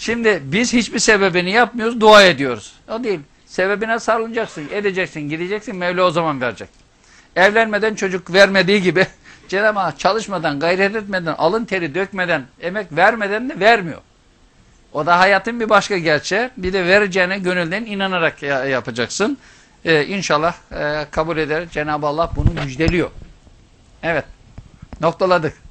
Şimdi biz hiçbir sebebini yapmıyoruz, dua ediyoruz. O değil. Sebebine sarılacaksın, edeceksin, gideceksin, Mevla o zaman verecek. Evlenmeden çocuk vermediği gibi Cenab-ı Hak çalışmadan, gayret etmeden, alın teri dökmeden, emek vermeden de vermiyor. O da hayatın bir başka gerçeği. Bir de vereceğine gönülden inanarak yapacaksın. Ee, inşallah e, kabul eder. Cenab-ı Allah bunu müjdeliyor. Evet. Noktaladık.